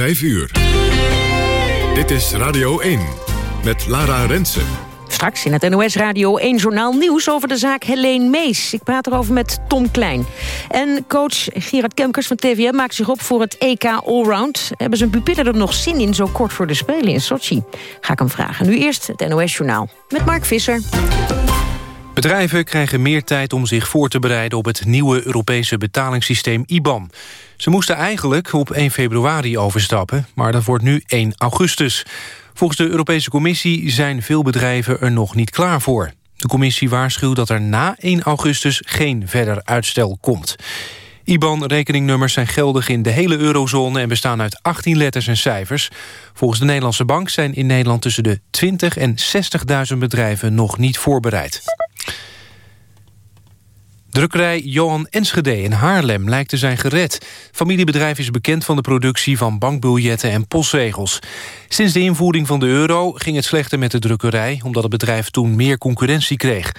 5 uur. Dit is Radio 1 met Lara Rensen. Straks in het NOS Radio 1 Journaal Nieuws over de zaak Helene Mees. Ik praat erover met Tom Klein. En coach Gerard Kemkers van TVM maakt zich op voor het EK Allround. Hebben zijn pupillen er nog zin in zo kort voor de Spelen in Sochi? Ga ik hem vragen. Nu eerst het NOS Journaal met Mark Visser. Bedrijven krijgen meer tijd om zich voor te bereiden op het nieuwe Europese betalingssysteem IBAN. Ze moesten eigenlijk op 1 februari overstappen, maar dat wordt nu 1 augustus. Volgens de Europese Commissie zijn veel bedrijven er nog niet klaar voor. De commissie waarschuwt dat er na 1 augustus geen verder uitstel komt. IBAN-rekeningnummers zijn geldig in de hele eurozone... en bestaan uit 18 letters en cijfers. Volgens de Nederlandse Bank zijn in Nederland tussen de 20 en 60.000 bedrijven nog niet voorbereid. Drukkerij Johan Enschede in Haarlem lijkt te zijn gered. Familiebedrijf is bekend van de productie van bankbiljetten en postzegels. Sinds de invoering van de euro ging het slechter met de drukkerij... omdat het bedrijf toen meer concurrentie kreeg.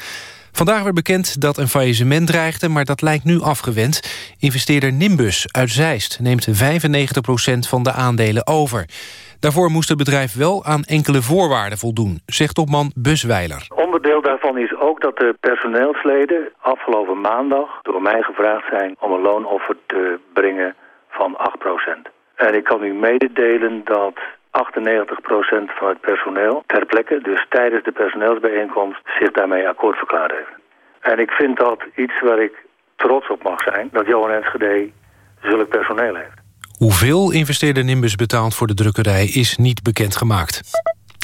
Vandaag werd bekend dat een faillissement dreigde, maar dat lijkt nu afgewend. Investeerder Nimbus uit Zeist neemt 95% van de aandelen over. Daarvoor moest het bedrijf wel aan enkele voorwaarden voldoen, zegt topman Busweiler. Onderdeel daarvan is ook dat de personeelsleden afgelopen maandag door mij gevraagd zijn om een loonoffer te brengen van 8% En ik kan u mededelen dat 98% van het personeel ter plekke, dus tijdens de personeelsbijeenkomst, zich daarmee akkoord verklaard heeft. En ik vind dat iets waar ik trots op mag zijn, dat Johan Enschede zulk personeel heeft. Hoeveel investeerder Nimbus betaalt voor de drukkerij is niet bekendgemaakt.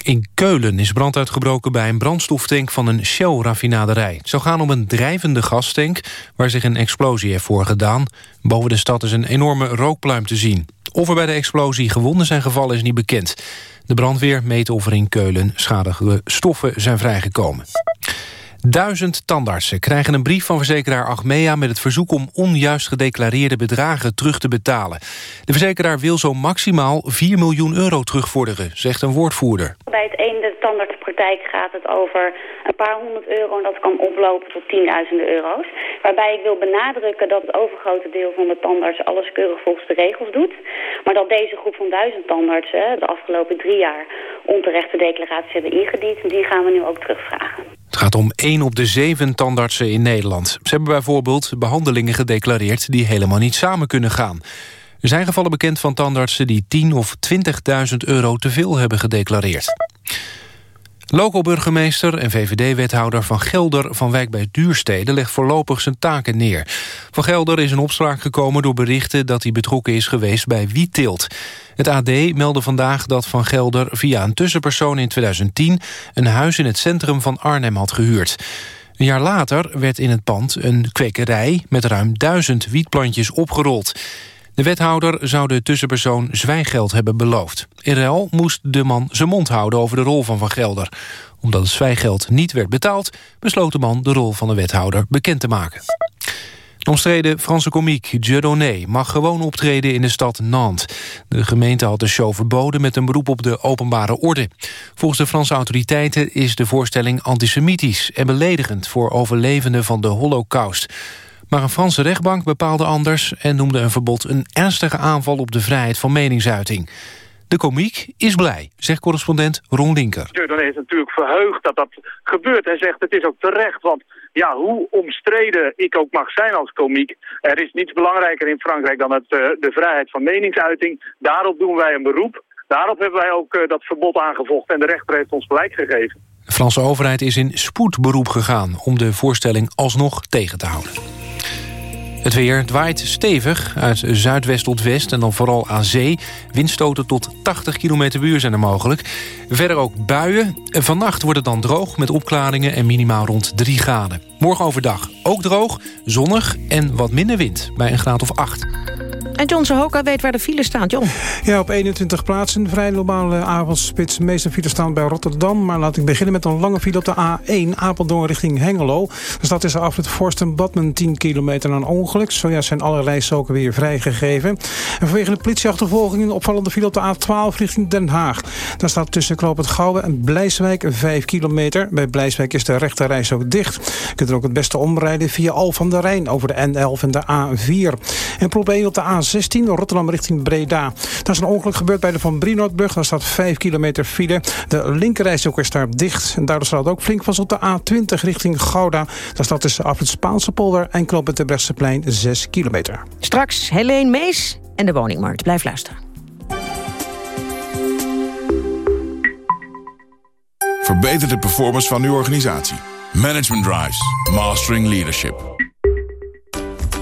In Keulen is brand uitgebroken bij een brandstoftank van een Shell-raffinaderij. Het zou gaan om een drijvende gastank waar zich een explosie heeft voorgedaan. Boven de stad is een enorme rookpluim te zien. Of er bij de explosie gewonden zijn gevallen is niet bekend. De brandweer meet of er in Keulen schadige stoffen zijn vrijgekomen. Duizend tandartsen krijgen een brief van verzekeraar Achmea... met het verzoek om onjuist gedeclareerde bedragen terug te betalen. De verzekeraar wil zo maximaal 4 miljoen euro terugvorderen, zegt een woordvoerder. Bij het ene tandartspraktijk gaat het over een paar honderd euro... en dat kan oplopen tot tienduizenden euro's. Waarbij ik wil benadrukken dat het overgrote deel van de tandartsen... alles keurig volgens de regels doet. Maar dat deze groep van duizend tandartsen de afgelopen drie jaar... onterechte declaraties hebben ingediend. En die gaan we nu ook terugvragen. Het gaat om 1 op de 7 tandartsen in Nederland. Ze hebben bijvoorbeeld behandelingen gedeclareerd... die helemaal niet samen kunnen gaan. Er zijn gevallen bekend van tandartsen die 10 of 20.000 euro te veel hebben gedeclareerd. Loco-burgemeester en VVD-wethouder Van Gelder van Wijk bij Duurstede legt voorlopig zijn taken neer. Van Gelder is in opspraak gekomen door berichten dat hij betrokken is geweest bij wietteelt. Het AD meldde vandaag dat Van Gelder via een tussenpersoon in 2010 een huis in het centrum van Arnhem had gehuurd. Een jaar later werd in het pand een kwekerij met ruim duizend wietplantjes opgerold. De wethouder zou de tussenpersoon zwijgeld hebben beloofd. In ruil moest de man zijn mond houden over de rol van Van Gelder. Omdat het zwijgeld niet werd betaald... besloot de man de rol van de wethouder bekend te maken. De omstreden Franse komiek Dieudonné mag gewoon optreden in de stad Nantes. De gemeente had de show verboden met een beroep op de openbare orde. Volgens de Franse autoriteiten is de voorstelling antisemitisch... en beledigend voor overlevenden van de holocaust. Maar een Franse rechtbank bepaalde anders... en noemde een verbod een ernstige aanval op de vrijheid van meningsuiting. De komiek is blij, zegt correspondent Ron Linker. Dan is natuurlijk verheugd dat dat gebeurt. Hij zegt het is ook terecht, want ja, hoe omstreden ik ook mag zijn als komiek... er is niets belangrijker in Frankrijk dan het, uh, de vrijheid van meningsuiting. Daarop doen wij een beroep. Daarop hebben wij ook uh, dat verbod aangevochten en de rechter heeft ons gelijk gegeven. De Franse overheid is in spoedberoep gegaan om de voorstelling alsnog tegen te houden. Het weer waait stevig uit zuidwest tot west en dan vooral aan zee. Windstoten tot 80 km uur zijn er mogelijk. Verder ook buien. Vannacht wordt het dan droog met opklaringen en minimaal rond 3 graden. Morgen overdag ook droog, zonnig en wat minder wind bij een graad of 8. En John Sohoka weet waar de files staan. John. Ja, op 21 plaatsen. Vrij normale avondspits. De meeste files staan bij Rotterdam. Maar laat ik beginnen met een lange file op de A1. Apeldoorn richting Hengelo. Er staat tussen afrit Forsten Badmen 10 kilometer aan ongeluk. Zojuist zijn alle rijstroken weer vrijgegeven. En vanwege de politieachtervolging een opvallende file op de A12 richting Den Haag. Daar staat tussen Knoop het en Blijswijk 5 kilometer. Bij Blijswijk is de rechte reis ook dicht. Je kunt er ook het beste omrijden via Al van der Rijn over de N11 en de A4. En prop 1 op de A A16 Rotterdam richting Breda. Daar is een ongeluk gebeurd bij de Van Brienoordbrug. Daar staat 5 kilometer file. De linkerrijstrook is daar dicht. En daardoor staat het ook flink vast op de A20 richting Gouda. Daar staat tussen af het Spaanse polder en knoop het Brechtseplein 6 kilometer. Straks Helene Mees en de woningmarkt. Blijf luisteren. Verbeter de performance van uw organisatie. Management Drives. Mastering Leadership.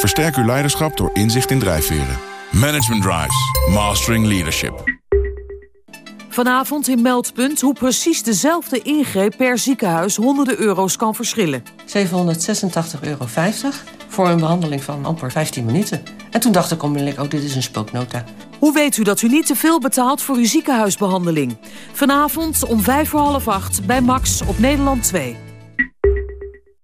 Versterk uw leiderschap door inzicht in drijfveren. Management Drives. Mastering Leadership. Vanavond in Meldpunt hoe precies dezelfde ingreep per ziekenhuis honderden euro's kan verschillen. 786,50 euro voor een behandeling van amper 15 minuten. En toen dacht ik onmiddellijk, oh dit is een spooknota. Hoe weet u dat u niet te veel betaalt voor uw ziekenhuisbehandeling? Vanavond om vijf voor half acht bij Max op Nederland 2.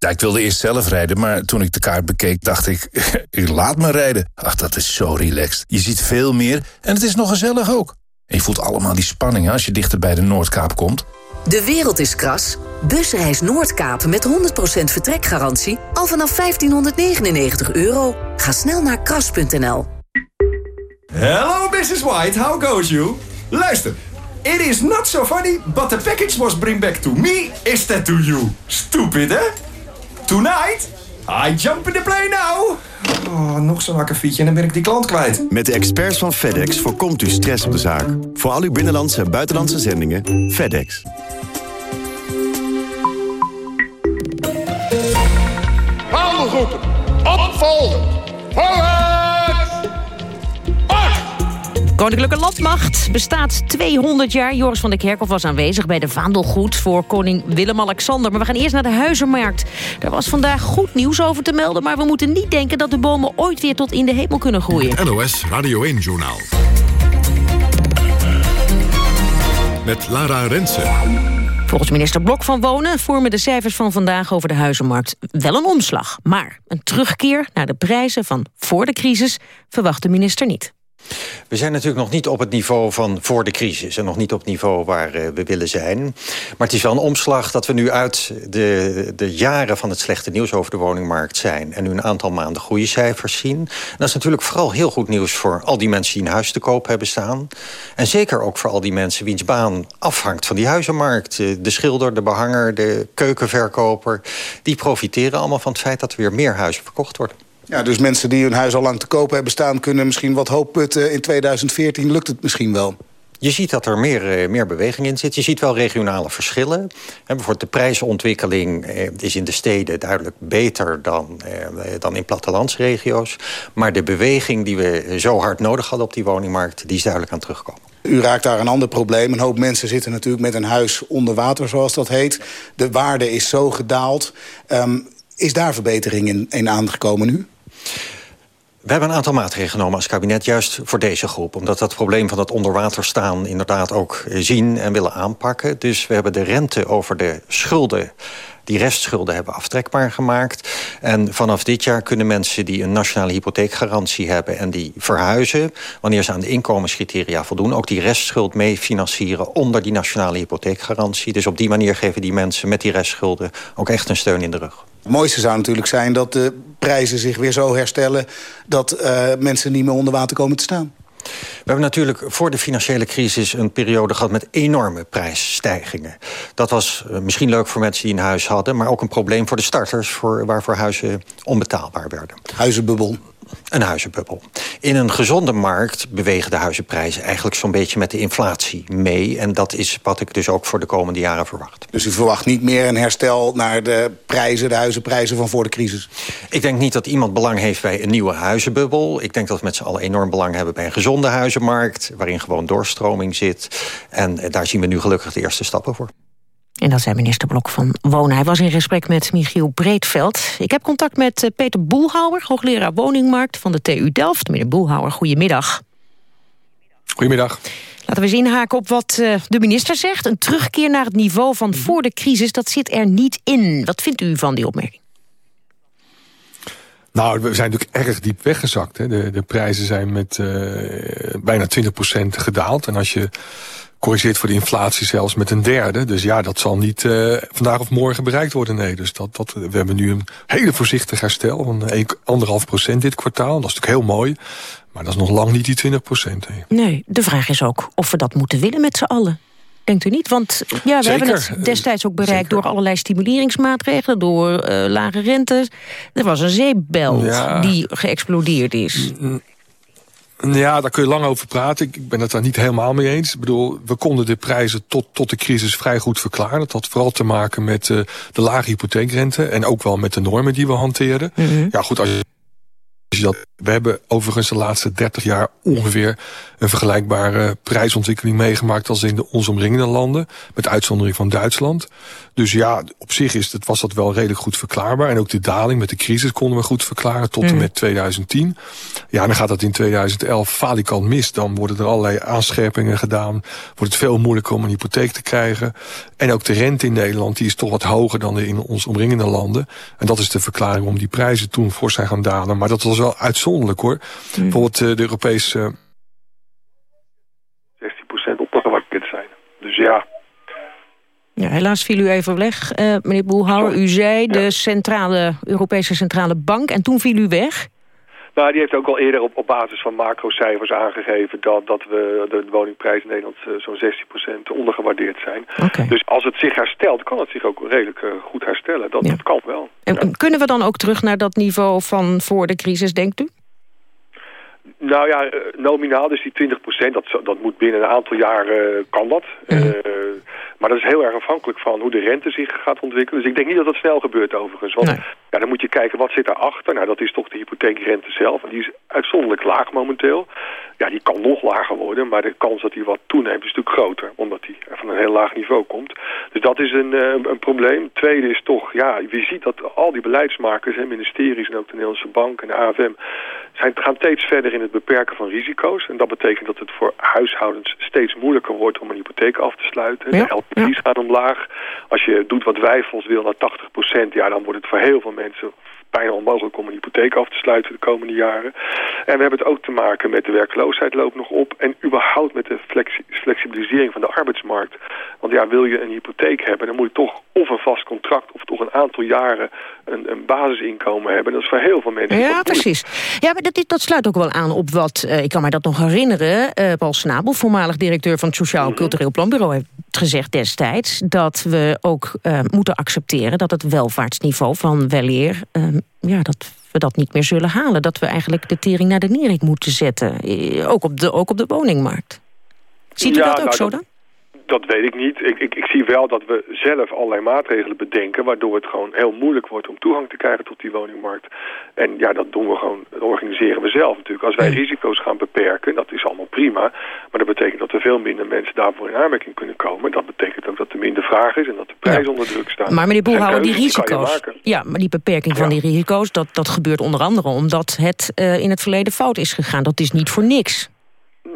Ja, ik wilde eerst zelf rijden, maar toen ik de kaart bekeek dacht ik... laat me rijden. Ach, dat is zo relaxed. Je ziet veel meer en het is nog gezellig ook. En je voelt allemaal die spanning als je dichter bij de Noordkaap komt. De wereld is kras. Busreis Noordkaap met 100% vertrekgarantie al vanaf 1599 euro. Ga snel naar kras.nl. Hello, Mrs. White. How goes you? Luister. It is not so funny, but the package was bring back to me instead to you. Stupid, hè? Tonight, I jump in the plane now. Oh, nog zo'n akkefietje en dan ben ik die klant kwijt. Met de experts van FedEx voorkomt u stress op de zaak. Voor al uw binnenlandse en buitenlandse zendingen, FedEx. Haalgroepen, opvolgen, Koninklijke Landmacht bestaat 200 jaar. Joris van der Kerkhoff was aanwezig bij de vaandelgoed voor koning Willem-Alexander. Maar we gaan eerst naar de Huizenmarkt. Daar was vandaag goed nieuws over te melden... maar we moeten niet denken dat de bomen ooit weer tot in de hemel kunnen groeien. NOS Radio 1-journaal. Met Lara Rensen. Volgens minister Blok van Wonen vormen de cijfers van vandaag over de huizenmarkt wel een omslag. Maar een terugkeer naar de prijzen van voor de crisis verwacht de minister niet. We zijn natuurlijk nog niet op het niveau van voor de crisis... en nog niet op het niveau waar uh, we willen zijn. Maar het is wel een omslag dat we nu uit de, de jaren van het slechte nieuws... over de woningmarkt zijn en nu een aantal maanden goede cijfers zien. En dat is natuurlijk vooral heel goed nieuws voor al die mensen... die een huis te koop hebben staan. En zeker ook voor al die mensen wiens baan afhangt van die huizenmarkt. Eh, de schilder, de behanger, de keukenverkoper... die profiteren allemaal van het feit dat er weer meer huizen verkocht worden. Ja, dus mensen die hun huis al lang te koop hebben staan... kunnen misschien wat hoop putten. In 2014 lukt het misschien wel. Je ziet dat er meer, eh, meer beweging in zit. Je ziet wel regionale verschillen. bijvoorbeeld de prijsontwikkeling eh, is in de steden duidelijk beter dan, eh, dan in plattelandsregio's. Maar de beweging die we zo hard nodig hadden op die woningmarkt... die is duidelijk aan terugkomen. U raakt daar een ander probleem. Een hoop mensen zitten natuurlijk met een huis onder water, zoals dat heet. De waarde is zo gedaald. Ehm, is daar verbetering in, in aangekomen nu? We hebben een aantal maatregelen genomen als kabinet juist voor deze groep. Omdat dat probleem van het onderwater staan inderdaad ook zien en willen aanpakken. Dus we hebben de rente over de schulden die restschulden hebben aftrekbaar gemaakt. En vanaf dit jaar kunnen mensen die een nationale hypotheekgarantie hebben... en die verhuizen, wanneer ze aan de inkomenscriteria voldoen... ook die restschuld mee financieren onder die nationale hypotheekgarantie. Dus op die manier geven die mensen met die restschulden ook echt een steun in de rug. Het mooiste zou natuurlijk zijn dat de prijzen zich weer zo herstellen... dat uh, mensen niet meer onder water komen te staan. We hebben natuurlijk voor de financiële crisis een periode gehad met enorme prijsstijgingen. Dat was uh, misschien leuk voor mensen die een huis hadden, maar ook een probleem voor de starters, voor, waarvoor huizen onbetaalbaar werden. Huizenbubbel een huizenbubbel. In een gezonde markt bewegen de huizenprijzen eigenlijk zo'n beetje met de inflatie mee. En dat is wat ik dus ook voor de komende jaren verwacht. Dus u verwacht niet meer een herstel naar de prijzen, de huizenprijzen van voor de crisis? Ik denk niet dat iemand belang heeft bij een nieuwe huizenbubbel. Ik denk dat we met z'n allen enorm belang hebben bij een gezonde huizenmarkt... waarin gewoon doorstroming zit. En daar zien we nu gelukkig de eerste stappen voor. En dat zei minister Blok van Wonen. Hij was in gesprek met Michiel Breedveld. Ik heb contact met eh, Peter Boelhouwer, hoogleraar woningmarkt van de TU Delft. Meneer Boelhouwer, goedemiddag. Goedemiddag. Laten we eens inhaken op wat uh, de minister zegt. Een terugkeer naar het niveau van Mhm. voor de crisis, dat zit er niet in. Wat vindt u van die opmerking? Nou, we zijn natuurlijk erg diep weggezakt. Hè. De, de prijzen zijn met uh, bijna 20% gedaald. En als je corrigeert voor de inflatie zelfs met een derde. Dus ja, dat zal niet uh, vandaag of morgen bereikt worden. Nee, dus dat, dat, we hebben nu een hele voorzichtig herstel van 1,5% dit kwartaal. Dat is natuurlijk heel mooi. Maar dat is nog lang niet die 20 procent. Nee, de vraag is ook of we dat moeten willen met z'n allen. Denkt u niet? Want ja, we Zeker. hebben het destijds ook bereikt Zeker. door allerlei stimuleringsmaatregelen, door uh, lage rentes. Er was een zeepbel ja. die geëxplodeerd is. Ja, daar kun je lang over praten. Ik ben het daar niet helemaal mee eens. Ik bedoel, we konden de prijzen tot, tot de crisis vrij goed verklaren. Dat had vooral te maken met uh, de lage hypotheekrente... en ook wel met de normen die we hanteerden. Mm -hmm. Ja, goed, als je we hebben overigens de laatste 30 jaar ongeveer een vergelijkbare prijsontwikkeling meegemaakt als in de ons omringende landen, met uitzondering van Duitsland. Dus ja, op zich is het, was dat wel redelijk goed verklaarbaar. En ook de daling met de crisis konden we goed verklaren tot en met 2010. Ja, dan gaat dat in 2011 falikant mis. Dan worden er allerlei aanscherpingen gedaan. Wordt het veel moeilijker om een hypotheek te krijgen. En ook de rente in Nederland die is toch wat hoger dan in ons omringende landen. En dat is de verklaring om die prijzen toen fors zijn gaan dalen. Maar dat was wel uitzonderlijk hoor. Mm. Bijvoorbeeld de Europese... 16% opgewaardeerd zijn. Dus ja, ja, helaas viel u even weg, uh, meneer Boelhouwer. U zei ja. de centrale, Europese Centrale Bank en toen viel u weg. Nou, die heeft ook al eerder op, op basis van macrocijfers aangegeven... dat, dat we de woningprijzen in Nederland uh, zo'n 16% ondergewaardeerd zijn. Okay. Dus als het zich herstelt, kan het zich ook redelijk uh, goed herstellen. Dat, ja. dat kan wel. En, ja. kunnen we dan ook terug naar dat niveau van voor de crisis, denkt u? Nou ja, nominaal, dus die 20% dat, dat moet binnen een aantal jaren, kan dat. Mm. Uh, maar dat is heel erg afhankelijk van hoe de rente zich gaat ontwikkelen. Dus ik denk niet dat dat snel gebeurt overigens. Want nee. ja, dan moet je kijken, wat zit daarachter? Nou, dat is toch de hypotheekrente zelf. En die is uitzonderlijk laag momenteel. Ja, die kan nog lager worden, maar de kans dat die wat toeneemt is natuurlijk groter. Omdat die van een heel laag niveau komt. Dus dat is een, uh, een probleem. Tweede is toch, ja, je ziet dat al die beleidsmakers, hè, ministeries en ook de Nederlandse Bank en de AFM... Zijn, gaan steeds verder in het beperken van risico's. En dat betekent dat het voor huishoudens steeds moeilijker wordt om een hypotheek af te sluiten. Ja, de LTV's ja. gaan omlaag. Als je doet wat wij volgens wil naar 80% ja, dan wordt het voor heel veel mensen bijna onmogelijk om een hypotheek af te sluiten de komende jaren. En we hebben het ook te maken met de werkloosheid loopt nog op. En überhaupt met de flexi flexibilisering van de arbeidsmarkt. Want ja, wil je een hypotheek hebben, dan moet je toch of een vast contract... of toch een aantal jaren een, een basisinkomen hebben. Dat is voor heel veel mensen... Ja, precies. Ja, maar dat, dat sluit ook wel aan op wat... Uh, ik kan mij dat nog herinneren. Uh, Paul Snabel, voormalig directeur van het Sociaal Cultureel Planbureau... heeft gezegd destijds dat we ook uh, moeten accepteren... dat het welvaartsniveau van weleer... ja, dat we dat niet meer zullen halen. Dat we eigenlijk de tering naar de nering moeten zetten. Ook op de, ook op de woningmarkt. Ziet u ja, dat ook nou, zo dan? Dat weet ik niet. Ik, ik, ik, zie wel dat we zelf allerlei maatregelen bedenken... waardoor het gewoon heel moeilijk wordt om toegang te krijgen tot die woningmarkt. En ja, dat doen we gewoon, dat organiseren we zelf natuurlijk. Als wij risico's gaan beperken, dat is allemaal prima. Maar dat betekent dat er veel minder mensen daarvoor in aanmerking kunnen komen. Dat betekent ook dat er minder vraag is en dat de ja. onder druk staan. Maar meneer Boelhouwer, die risico's... Ja, maar die beperking ja. van die risico's, dat, dat gebeurt onder andere... omdat het uh, in het verleden fout is gegaan. Dat is niet voor niks.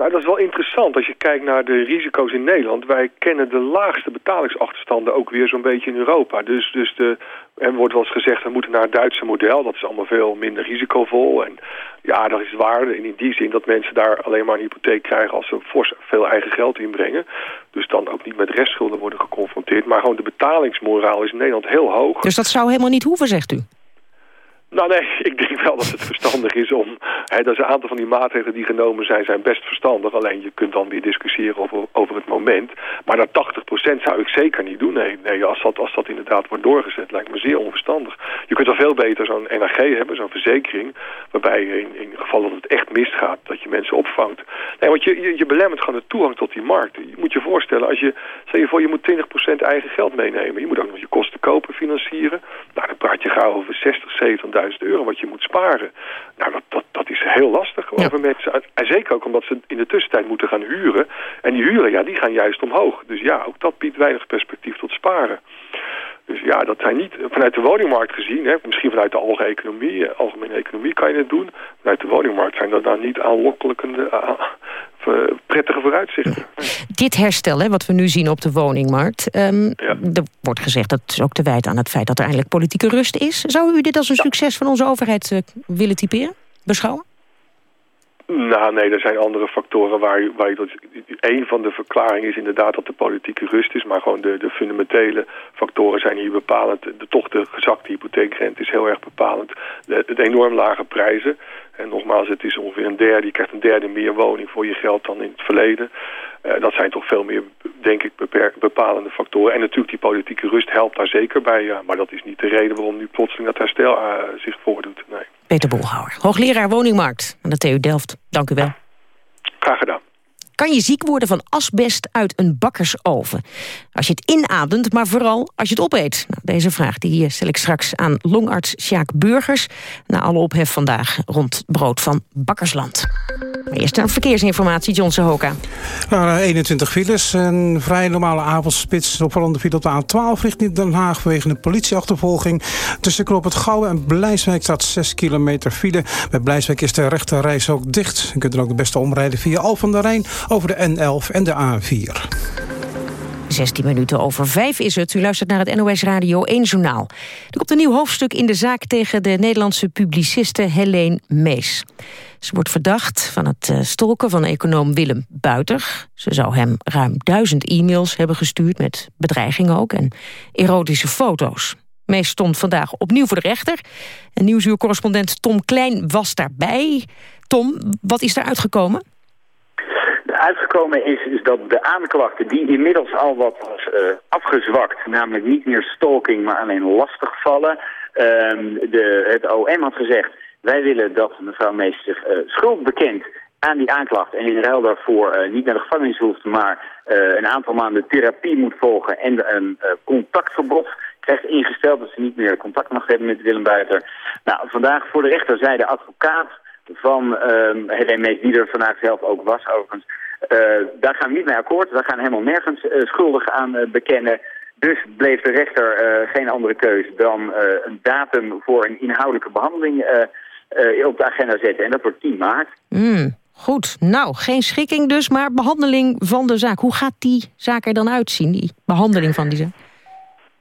Nou, dat is wel interessant als je kijkt naar de risico's in Nederland. Wij kennen de laagste betalingsachterstanden ook weer zo'n beetje in Europa. Dus, dus de, er wordt wel eens gezegd, we moeten naar het Duitse model. Dat is allemaal veel minder risicovol. En ja, dat is waar. In die zin dat mensen daar alleen maar een hypotheek krijgen als ze fors veel eigen geld inbrengen. Dus dan ook niet met restschulden worden geconfronteerd. Maar gewoon de betalingsmoraal is in Nederland heel hoog. Dus dat zou helemaal niet hoeven, zegt u? Nou nee, ik denk wel dat het verstandig is om... Hè, dat een aantal van die maatregelen die genomen zijn, zijn best verstandig. Alleen je kunt dan weer discussiëren over, over het moment. Maar naar 80% zou ik zeker niet doen. Nee, nee als, dat, als dat inderdaad wordt doorgezet, lijkt me zeer onverstandig. Je kunt dan veel beter zo'n NAG hebben, zo'n verzekering... waarbij in, in geval dat het echt misgaat, dat je mensen opvangt. Nee, want je, je, belemmert gewoon de toegang tot die markt. Je moet je voorstellen, als je... Stel je voor, je moet 20% eigen geld meenemen. Je moet ook nog je kosten kopen financieren. Nou, dan praat je gauw over 60, 70 euro wat je moet sparen. Nou, dat, dat, dat is heel lastig ja. over mensen. En zeker ook omdat ze in de tussentijd moeten gaan huren. En die huren, ja, die gaan juist omhoog. Dus ja, ook dat biedt weinig perspectief tot besparen. Dus ja, dat zijn niet vanuit de woningmarkt gezien, hè, misschien vanuit de algemene economie, eh, algemene economie kan je het doen. Vanuit de woningmarkt zijn dat dan niet aanlokkelijke, uh, vooruitzichten. Dit herstel, hè, wat we nu zien op de woningmarkt, um, er wordt gezegd dat is ook te wijten aan het feit dat er eindelijk politieke rust is. Zou u dit als een succes van onze overheid uh, willen typeren, beschouwen? Nou, nee, er zijn andere factoren waar, waar je tot... Een van de verklaringen is inderdaad dat de politieke rust is... maar gewoon de, de fundamentele factoren zijn hier bepalend. De, toch de gezakte hypotheekrente is heel erg bepalend. De, enorm lage prijzen. En nogmaals, het is ongeveer een derde. Je krijgt een derde meer woning voor je geld dan in het verleden. Uh, dat zijn toch veel meer, denk ik, bepalende factoren. En natuurlijk die politieke rust helpt daar zeker bij. Maar dat is niet de reden waarom nu plotseling dat herstel uh, zich voordoet. Nee. Peter Bolhouwer, hoogleraar woningmarkt aan de TU Delft. Dank u wel. Graag gedaan. Kan je ziek worden van asbest uit een bakkersoven? Als je het inademt, maar vooral als je het opeet. Nou, deze vraag die stel ik straks aan longarts Sjaak Burgers... na alle ophef vandaag rond brood van Bakkersland. Maar eerst naar verkeersinformatie, John Sehoka. Nou, 21 files, een vrij normale avondspits. Opvallende file op de A12 richting Den Haag... vanwege een politieachtervolging. Tussen Knop het Gouwen en Blijswijk staat 6 kilometer file. Bij Blijswijk is de rechte reis ook dicht. Je kunt er ook de beste omrijden via Al van der Rijn... over de N11 en de A4. 16 minuten over 5 is het. U luistert naar het NOS Radio 1 Journaal. Er komt een nieuw hoofdstuk in de zaak tegen de Nederlandse publiciste Helene Mees. Ze wordt verdacht van het eh, stolken van econoom Willem Buiter. Ze zou hem ruim duizend e-mails hebben gestuurd... met bedreigingen ook en erotische foto's. Mees stond vandaag opnieuw voor de rechter. En nieuwsuurcorrespondent Tom Klein was daarbij. Tom, wat is er uitgekomen? Uitgekomen is, is dat de aanklachten die inmiddels al wat was uh, afgezwakt, namelijk niet meer stalking, maar alleen lastigvallen. Uh, de, het OM had gezegd, wij willen dat mevrouw Mees zich uh, schuld bekent aan die aanklacht en in ruil daarvoor uh, niet naar de gevangenis hoeft, maar een aantal maanden therapie moet volgen en een contactverbod krijgt ingesteld dat ze niet meer contact mag hebben met Willem Buiter. Nou, vandaag voor de rechter zei de advocaat van uh, Helene die er vandaag zelf ook was overigens, daar gaan we niet mee akkoord. We gaan helemaal nergens uh, schuldig aan uh, bekennen. Dus bleef de rechter geen andere keuze dan een datum voor een inhoudelijke behandeling op de agenda zetten. En dat wordt 10 maart. Mm, goed, nou, geen schikking dus, maar behandeling van de zaak. Hoe gaat die zaak er dan uitzien, die behandeling van die zaak?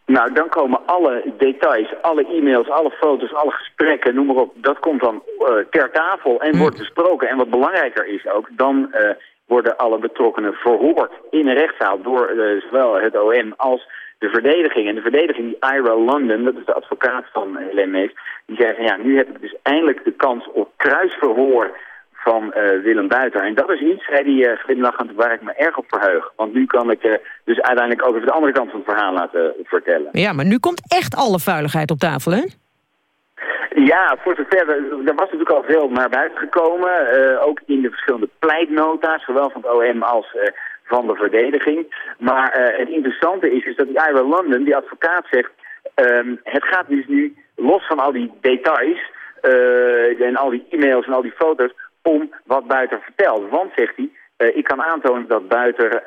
Nou, dan komen alle details, alle e-mails, alle foto's, alle gesprekken, noem maar op. Dat komt dan ter tafel en mm. wordt besproken. En wat belangrijker is ook, dan worden alle betrokkenen verhoord in een rechtszaal door uh, zowel het OM als de verdediging. En de verdediging, die Ira London, dat is de advocaat van Helene Mees, die zei ja, nu heb ik dus eindelijk de kans op kruisverhoor van uh, Willem Buiter. En dat is iets, zei die uh, glimlachend, waar ik me erg op verheug. Want nu kan ik uh, dus uiteindelijk ook even de andere kant van het verhaal laten vertellen. Ja, maar nu komt echt alle vuiligheid op tafel, hè? Ja, voor zover, er was natuurlijk al veel naar buiten gekomen. Uh, ook in de verschillende pleitnota's, zowel van het OM als uh, van de verdediging. Maar het interessante is, is dat die Ira London, die advocaat, zegt... Um, het gaat dus nu, los van al die details en al die e-mails en al die foto's... om wat Buiter vertelt. Want, zegt hij, ik kan aantonen dat Buiter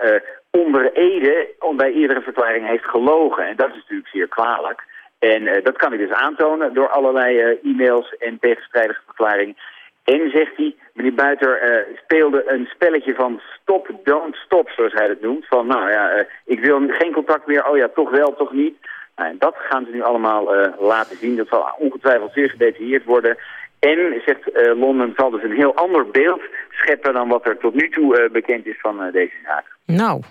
onder Ede bij iedere verklaring heeft gelogen. En dat is natuurlijk zeer kwalijk. En uh, dat kan ik dus aantonen door allerlei uh, e-mails en tegenstrijdige verklaringen. En zegt hij, meneer Buiter uh, speelde een spelletje van stop, don't stop, zoals hij dat noemt. Van nou ja, ik wil geen contact meer, oh ja, toch wel, toch niet. Nou, en dat gaan ze nu allemaal laten zien. Dat zal ongetwijfeld zeer gedetailleerd worden. En, zegt Londen, zal dus een heel ander beeld scheppen dan wat er tot nu toe bekend is van deze zaak. Nou,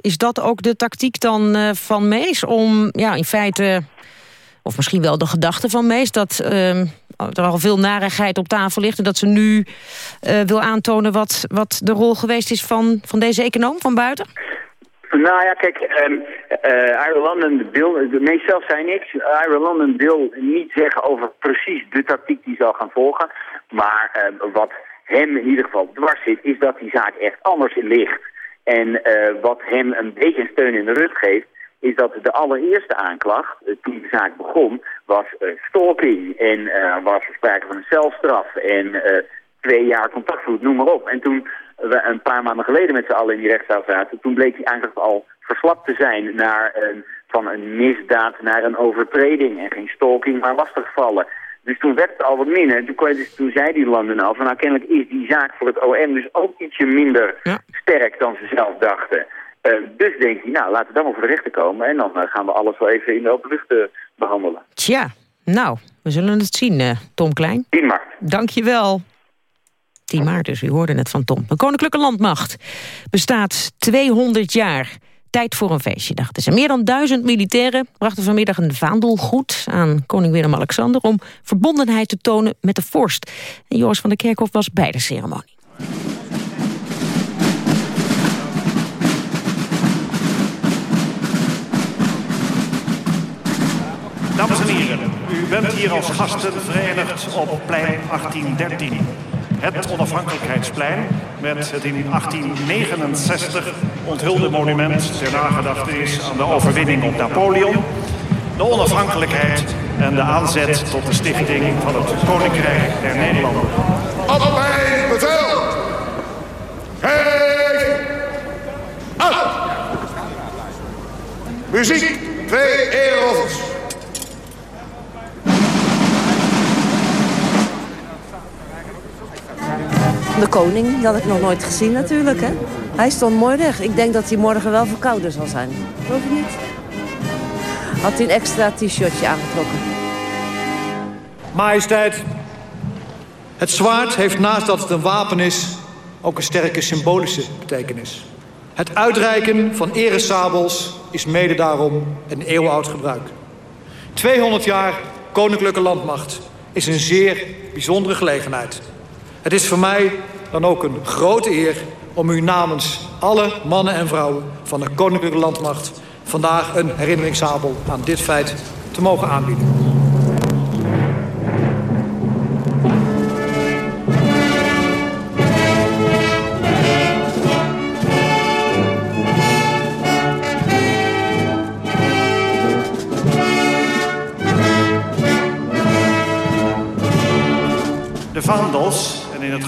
is dat ook de tactiek dan van Mees om ja, in feite of misschien wel de gedachte van Mees... dat uh, er al veel narigheid op tafel ligt... en dat ze nu uh, wil aantonen wat, wat de rol geweest is van, van deze econoom van buiten? Nou ja, kijk, um, wil, de meest zelf zei niks. Ira London wil niet zeggen over precies de tactiek die zal gaan volgen. Maar uh, wat hem in ieder geval dwars zit, is dat die zaak echt anders ligt. En uh, wat hem een beetje steun in de rug geeft, is dat de allereerste aanklacht, eh, toen de zaak begon, was uh, stalking. En uh, was er sprake van een celstraf en uh, twee jaar contactvloed, noem maar op. En toen we een paar maanden geleden met z'n allen in die rechtszaal zaten, toen bleek die aanklacht al verslapt te zijn naar een van een misdaad naar een overtreding. En geen stalking, maar lastigvallen. Dus toen werd het al wat minder. Toen, kon je dus, toen zei die landen al van nou kennelijk is die zaak voor het OM dus ook ietsje minder sterk dan ze zelf dachten. Eh, dus denk hij, nou laten we dan maar voor de rechter komen en dan eh, gaan we alles wel even in de open lucht eh, behandelen. Tja, nou, we zullen het zien, Tom Klein. 10 maart. Dank je wel. 10 maart dus, u hoorde het van Tom. De Koninklijke Landmacht bestaat 200 jaar. Tijd voor een feestje, dachten ze. Meer dan duizend militairen brachten vanmiddag een vaandelgoed aan koning Willem-Alexander... om verbondenheid te tonen met de vorst. En Joris van der Kerkhof was bij de ceremonie. U bent hier als gasten verenigd op plein 1813 het onafhankelijkheidsplein met het in 1869 onthulde monument ter nagedachtenis aan de overwinning op Napoleon, de onafhankelijkheid en de aanzet tot de stichting van het Koninkrijk der Nederlanden. Op mijn bevel! Hey! Muziek, twee eeroffers. De koning, die had ik nog nooit gezien natuurlijk. Hè? Hij stond mooi weg. Ik denk dat hij morgen wel verkouden zal zijn. Geloof je niet? Had hij een extra t-shirtje aangetrokken. Majesteit, het zwaard heeft naast dat het een wapen is... ook een sterke symbolische betekenis. Het uitreiken van eresabels is mede daarom een eeuwenoud gebruik. 200 jaar koninklijke landmacht is een zeer bijzondere gelegenheid... Het is voor mij dan ook een grote eer om u namens alle mannen en vrouwen van de Koninklijke Landmacht vandaag een herinneringsabel aan dit feit te mogen aanbieden.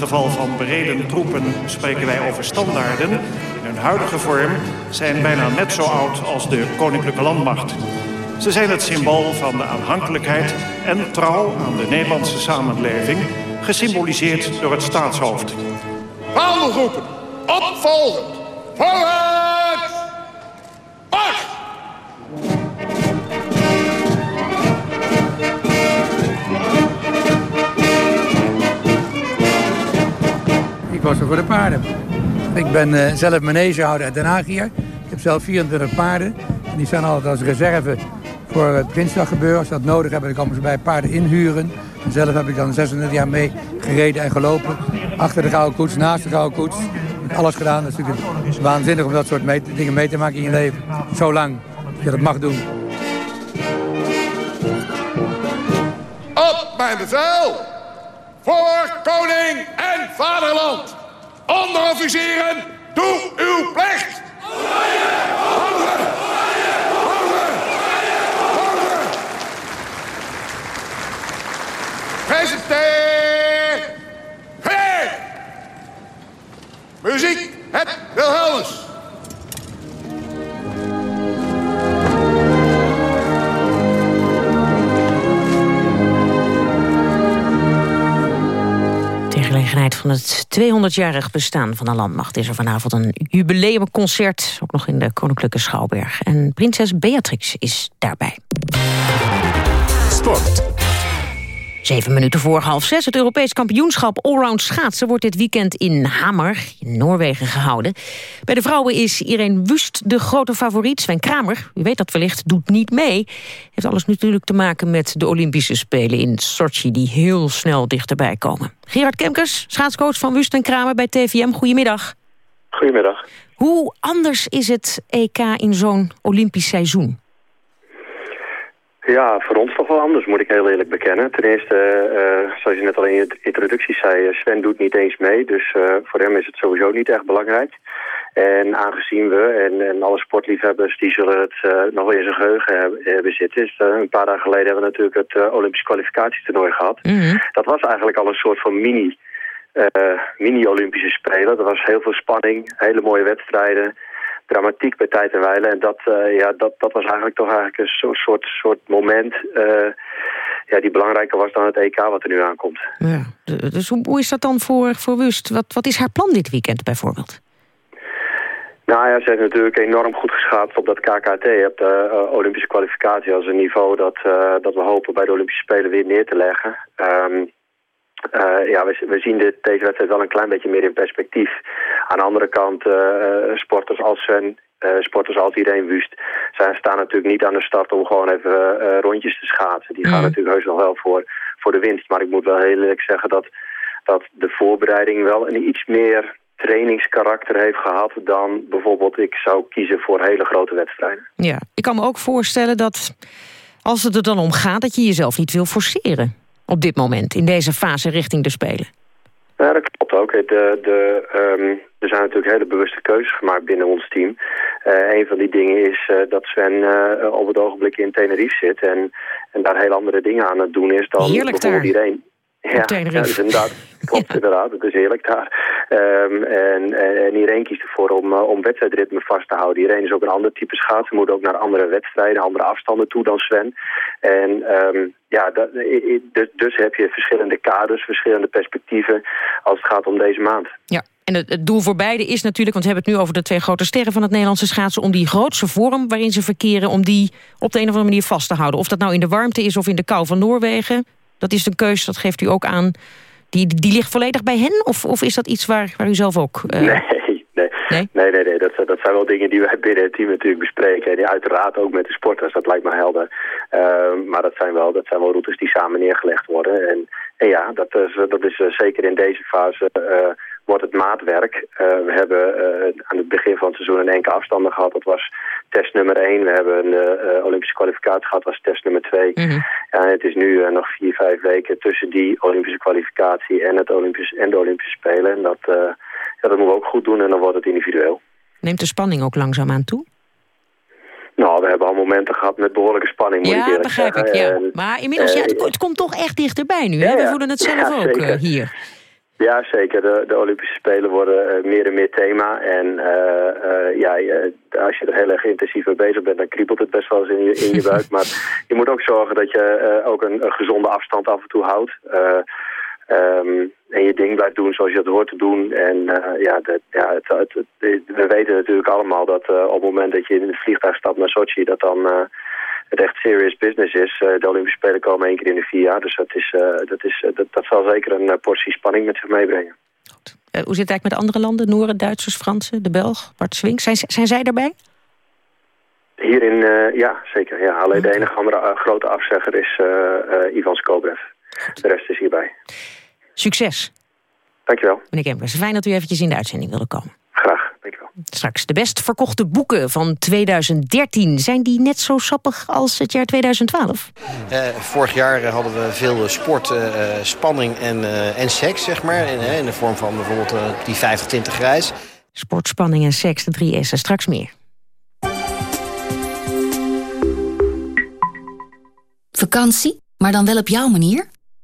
Geval van bereden troepen spreken wij over standaarden. In hun huidige vorm zijn bijna net zo oud als de koninklijke landmacht. Ze zijn het symbool van de aanhankelijkheid en trouw aan de Nederlandse samenleving, gesymboliseerd door het staatshoofd. Vaandelgroepen, opvolgend, vooruit, Ik was er voor de paarden. Ik ben uh, zelf manegehouder uit Den Haag hier. Ik heb zelf 24 paarden. En die staan altijd als reserve voor het Prinsdaggebeuren. Als dat nodig hebben, dan komen ze bij paarden inhuren. En zelf heb ik dan 36 jaar mee gereden en gelopen. Achter de gouden koets, naast de gouden koets. Ik heb alles gedaan. Dat is natuurlijk waanzinnig om dat soort dingen mee te maken in je leven. Zo lang dat je dat mag doen. Op mijn bevel! Voor koning en vaderland! Onderofficieren, doe uw plicht! Presenteer! Hey! Muziek, het Wilhelmus! Gelegenheid van het 200-jarig bestaan van de landmacht... is er vanavond een jubileumconcert, ook nog in de Koninklijke Schouwberg. En prinses Beatrix is daarbij. Sport. Zeven minuten voor half zes. Het Europees kampioenschap Allround schaatsen wordt dit weekend in Hamer, in Noorwegen, gehouden. Bij de vrouwen is Irene Wust de grote favoriet. Sven Kramer, u weet dat wellicht, doet niet mee. Heeft alles natuurlijk te maken met de Olympische Spelen in Sochi... die heel snel dichterbij komen. Gerard Kemkers, schaatscoach van Wust en Kramer bij TVM. Goedemiddag. Goedemiddag. Hoe anders is het EK in zo'n Olympisch seizoen? Ja, voor ons toch wel anders, moet ik heel eerlijk bekennen. Ten eerste, uh, zoals je net al in je introductie zei, eh, Sven doet niet eens mee. Dus uh, voor hem is het sowieso niet echt belangrijk. En aangezien we, en, en alle sportliefhebbers, die zullen het uh, nog wel in zijn geheugen hebben, hebben zitten. Is, een paar dagen geleden hebben we natuurlijk het Olympisch kwalificatietoernooi gehad. Mhm. Dat was eigenlijk al een soort van mini, mini-Olympische Spelen. Er was heel veel spanning, hele mooie wedstrijden. Dramatiek bij tijd en wijle. En dat, ja, dat, dat was eigenlijk toch eigenlijk een soort, soort, soort moment ja, die belangrijker was dan het EK wat er nu aankomt. Ja, dus hoe, hoe is dat dan voor, voor Wust? Wat, wat is haar plan dit weekend bijvoorbeeld? Nou ja, ze heeft natuurlijk enorm goed geschaad op dat KKT, op de uh, Olympische kwalificatie als een niveau dat, uh, dat we hopen bij de Olympische Spelen weer neer te leggen. Um, uh, ja, we, we, zien dit, deze wedstrijd wel een klein beetje meer in perspectief. Aan de andere kant, sporters als Sven, sporters als iedereen Wust, zijn, staan natuurlijk niet aan de start om gewoon even rondjes te schaatsen. Die gaan natuurlijk heus nog wel voor, voor de winst. Maar ik moet wel heel eerlijk zeggen dat, dat de voorbereiding wel een iets meer trainingskarakter heeft gehad... dan bijvoorbeeld ik zou kiezen voor hele grote wedstrijden. Ja, ik kan me ook voorstellen dat als het er dan om gaat... dat je jezelf niet wil forceren op dit moment, in deze fase richting de Spelen. Ja, dat klopt ook. De, de, um, er zijn natuurlijk hele bewuste keuzes gemaakt binnen ons team. Uh, een van die dingen is uh, dat Sven uh, op het ogenblik in Tenerife zit... En, en daar heel andere dingen aan het doen is dan Heerlijk bijvoorbeeld daar. iedereen. Ja, inderdaad. Klopt, inderdaad. Het is heerlijk daar. Um, en, en, iedereen kiest ervoor om, om wedstrijdritme vast te houden. Iedereen is ook een ander type schaatser. Moet ook naar andere wedstrijden, andere afstanden toe dan Sven. En um, ja, dat, dus, dus heb je verschillende kaders, verschillende perspectieven als het gaat om deze maand. Ja. En het, het, doel voor beide is natuurlijk, want we hebben het nu over de twee grote sterren van het Nederlandse schaatsen, om die grootste vorm waarin ze verkeren, om die op de een of andere manier vast te houden. Of dat nou in de warmte is of in de kou van Noorwegen, dat is een keus, dat geeft u ook aan. Die, die ligt volledig bij hen? Of, of is dat iets waar, waar u zelf ook... Uh... Nee, nee, nee, nee. Dat, dat zijn wel dingen die wij binnen het team natuurlijk bespreken. En die uiteraard ook met de sporters, dat lijkt me helder. Uh, maar dat zijn, wel, dat zijn wel routes die samen neergelegd worden. En, en ja, dat is, dat is uh, zeker in deze fase wordt het maatwerk. Uh, we hebben uh, aan het begin van het seizoen een enkele afstanden gehad. Dat was test nummer 1. We hebben een uh, Olympische kwalificatie gehad, dat was test nummer 2. Mm -hmm. ja, en het is nu nog vier, vijf weken tussen die Olympische kwalificatie en, het Olympisch, en de Olympische Spelen. En dat, ja, dat moeten we ook goed doen en dan wordt het individueel. Neemt de spanning ook langzaam aan toe? Nou, we hebben al momenten gehad met behoorlijke spanning, moet ja, ik begrijp ik, ja. En, maar inmiddels, ja, het, het, komt toch echt dichterbij nu, hè? we voelen het zelf ook zeker. hier. Ja, zeker. De, de Olympische Spelen worden uh, meer en meer thema. En uh, uh, ja, als je er heel erg intensief mee bezig bent, dan kriebelt het best wel eens in je, in je buik. maar je moet ook zorgen dat je ook een, een, gezonde afstand af en toe houdt. Um, en je ding blijft doen zoals je het hoort te doen. En ja, de, ja het, het, het, we weten natuurlijk allemaal dat op het moment dat je in het vliegtuig stapt naar Sochi... dat dan het echt serious business is. De Olympische Spelen komen één keer in de vier jaar. Dus dat, is, dat, is, dat, dat zal zeker een portie spanning met zich meebrengen. Goed. hoe zit het eigenlijk met andere landen? Noorden, Duitsers, Fransen, de Belg, Bart Swink. Zijn, zijn zij daarbij? Hierin, ja, zeker. Ja. Alleen de enige andere grote afzegger is Ivan Skobrev. De rest is hierbij. Succes. Dankjewel. Meneer Kempers, fijn dat u eventjes in de uitzending wilde komen. Graag, dankjewel. Straks de best verkochte boeken van 2013. Zijn die net zo sappig als het jaar 2012? Uh, vorig jaar hadden we veel sport, uh, spanning en, uh, en seks, zeg maar. In, in, de vorm van bijvoorbeeld die 50-20 reis. Sport, spanning en seks, de drie S'en. Straks meer. Vakantie, maar dan wel op jouw manier?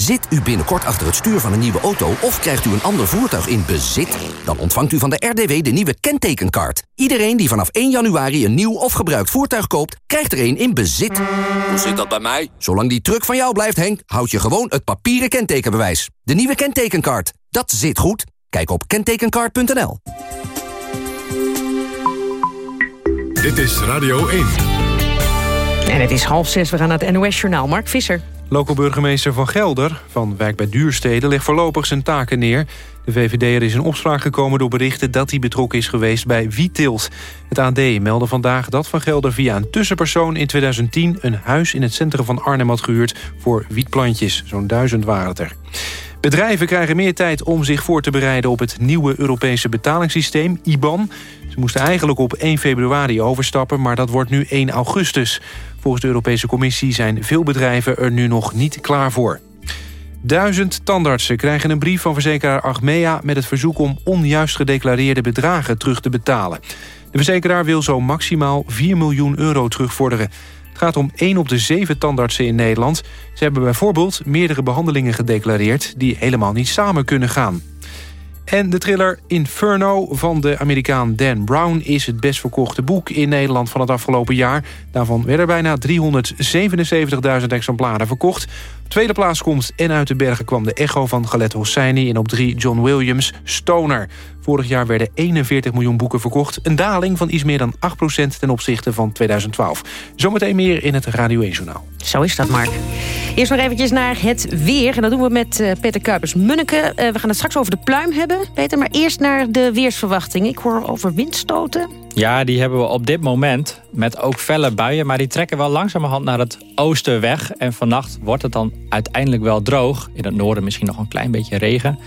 Zit u binnenkort achter het stuur van een nieuwe auto of krijgt u een ander voertuig in bezit? Dan ontvangt u van de RDW de nieuwe kentekenkaart. Iedereen die vanaf 1 januari een nieuw of gebruikt voertuig koopt, krijgt er een in bezit. Hoe zit dat bij mij? Zolang die truck van jou blijft, Henk, houd je gewoon het papieren kentekenbewijs. De nieuwe kentekenkaart. Dat zit goed. Kijk op kentekenkaart.nl. Dit is Radio 1. En het is half zes, we gaan naar het NOS-journaal. Mark Visser. Loco-burgemeester Van Gelder van Wijk bij Duurstede legt voorlopig zijn taken neer. De VVD'er is in opspraak gekomen door berichten dat hij betrokken is geweest bij wietilt. Het AD meldde vandaag dat Van Gelder via een tussenpersoon in 2010... een huis in het centrum van Arnhem had gehuurd voor wietplantjes. Zo'n duizend waren het er. Bedrijven krijgen meer tijd om zich voor te bereiden op het nieuwe Europese betalingssysteem, IBAN. Ze moesten eigenlijk op 1 februari overstappen, maar dat wordt nu 1 augustus. Volgens de Europese Commissie zijn veel bedrijven er nu nog niet klaar voor. Duizend tandartsen krijgen een brief van verzekeraar Achmea... met het verzoek om onjuist gedeclareerde bedragen terug te betalen. De verzekeraar wil zo maximaal 4 miljoen euro terugvorderen. Het gaat om 1 op de 7 tandartsen in Nederland. Ze hebben bijvoorbeeld meerdere behandelingen gedeclareerd... die helemaal niet samen kunnen gaan. En de thriller Inferno van de Amerikaan Dan Brown... is het best verkochte boek in Nederland van het afgelopen jaar. Daarvan werden bijna 377.000 exemplaren verkocht. tweede plaats komt En uit de bergen kwam de echo van Galet Hosseini... en op drie John Williams, Stoner. Vorig jaar werden 41 miljoen boeken verkocht. Een daling van iets meer dan 8% ten opzichte van 2012. Zometeen meer in het Radio 1-journaal. Zo is dat, Mark. Eerst nog eventjes naar het weer. En dat doen we met uh, Peter Kuipers-Munneke. Uh, we gaan het straks over de pluim hebben, Peter. Maar eerst naar de weersverwachting. Ik hoor over windstoten. Ja, die hebben we op dit moment met ook felle buien. Maar die trekken wel langzamerhand naar het oosten weg. En vannacht wordt het dan uiteindelijk wel droog. In het noorden misschien nog een klein beetje regen.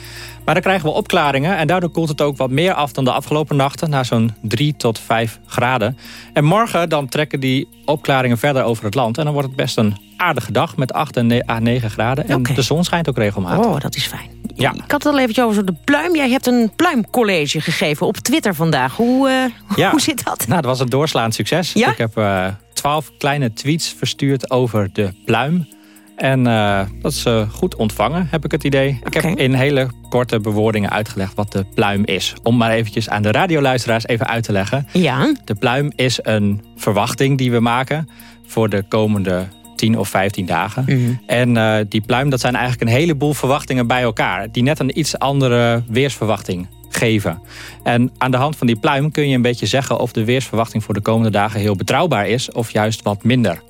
Maar dan krijgen we opklaringen en daardoor koelt het ook wat meer af dan de afgelopen nachten, naar zo'n 3 tot 5 graden. En morgen dan trekken die opklaringen verder over het land en dan wordt het best een aardige dag met 8 à 9 graden. En de zon schijnt ook regelmatig. Oh, dat is fijn. Ja. Ik had het al eventjes over de pluim. Jij hebt een pluimcollege gegeven op Twitter vandaag. Hoe, uh, hoe zit dat? Nou, dat was een doorslaand succes. Ja? Ik heb uh, eh, 12 kleine tweets verstuurd over de pluim. En uh, dat is uh, goed ontvangen, heb ik het idee. Ik heb in hele korte bewoordingen uitgelegd wat de pluim is. Om maar eventjes aan de radioluisteraars even uit te leggen. Ja. De pluim is een verwachting die we maken voor de komende 10 of 15 dagen. Mm En uh, die pluim, dat zijn eigenlijk een heleboel verwachtingen bij elkaar. Die net een iets andere weersverwachting geven. En aan de hand van die pluim kun je een beetje zeggen... of de weersverwachting voor de komende dagen heel betrouwbaar is... of juist wat minder.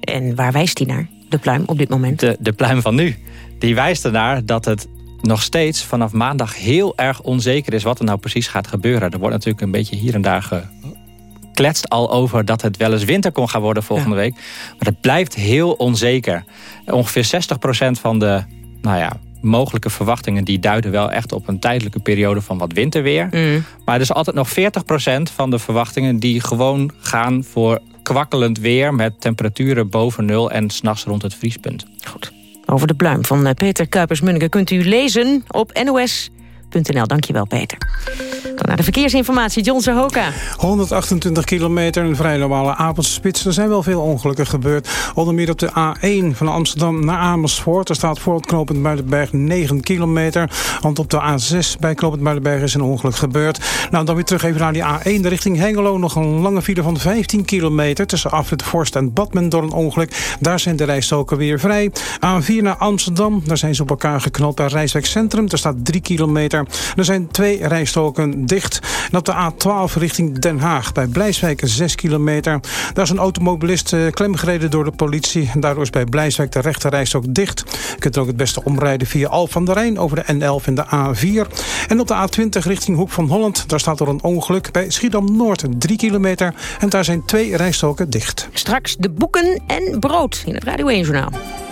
En waar wijst die naar? De pluim op dit moment? De, de pluim van nu. Die wijst ernaar dat het nog steeds vanaf maandag heel erg onzeker is... wat er nou precies gaat gebeuren. Er wordt natuurlijk een beetje hier en daar gekletst al over... dat het wel eens winter kon gaan worden volgende week. Maar het blijft heel onzeker. Ongeveer 60% van de nou ja, mogelijke verwachtingen... die duiden wel echt op een tijdelijke periode van wat winterweer. Mm. Maar er is altijd nog 40% van de verwachtingen... die gewoon gaan voor kwakkelend weer met temperaturen boven nul en s'nachts rond het vriespunt. Goed. Over de pluim van eh, Peter Kuipers-Munneke kunt u lezen op nos.nl. Dankjewel, Peter. Dan naar de verkeersinformatie, John Zahoka. 128 kilometer, een vrij normale avondspits. Er zijn wel veel ongelukken gebeurd. Onder meer op de A1 van Amsterdam naar Amersfoort. Er staat voor het knooppunt Muidenberg 9 kilometer. Want op de A6 bij knooppunt Muidenberg is een ongeluk gebeurd. Nou, dan weer terug even naar die A1. De richting Hengelo nog een lange file van 15 kilometer... tussen Afrit Forst en Badmen door een ongeluk. Daar zijn de rijstoken weer vrij. A4 naar Amsterdam, daar zijn ze op elkaar geknald bij Rijswijk Centrum. Er staat 3 kilometer. Er zijn twee rijstoken dicht. En op de A12 richting Den Haag bij Blijswijk 6 kilometer. Daar is een automobilist uh, klemgereden door de politie. En daardoor is bij Blijswijk de rechterreis ook dicht. Je kunt er ook het beste omrijden via Al van der Rijn over de N11 en de A4. En op de A20 richting Hoek van Holland. Daar staat er een ongeluk bij Schiedam-Noord 3 kilometer. En daar zijn twee rijstoken dicht. Straks de boeken en brood in het Radio 1-journaal. De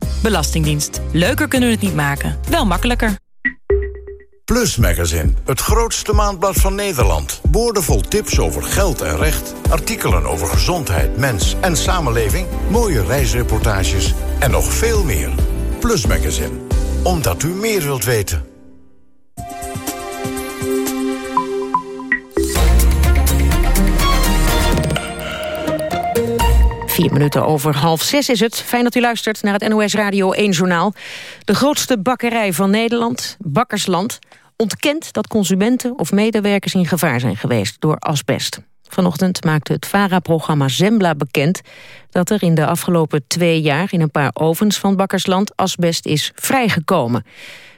Belastingdienst. Leuker kunnen we het niet maken, wel makkelijker. Plus Magazine, het grootste maandblad van Nederland. Boordevol tips over geld en recht, artikelen over gezondheid, mens en samenleving, mooie reisreportages en nog veel meer. Plus Magazine, omdat u meer wilt weten. Vier minuten over half zes is het. Fijn dat u luistert naar het NOS Radio 1 Journaal. De grootste bakkerij van Nederland, Bakkersland... ontkent dat consumenten of medewerkers in gevaar zijn geweest door asbest. Vanochtend maakte het VARA-programma Zembla bekend... dat er in de afgelopen twee jaar in een paar ovens van Bakkersland... asbest is vrijgekomen.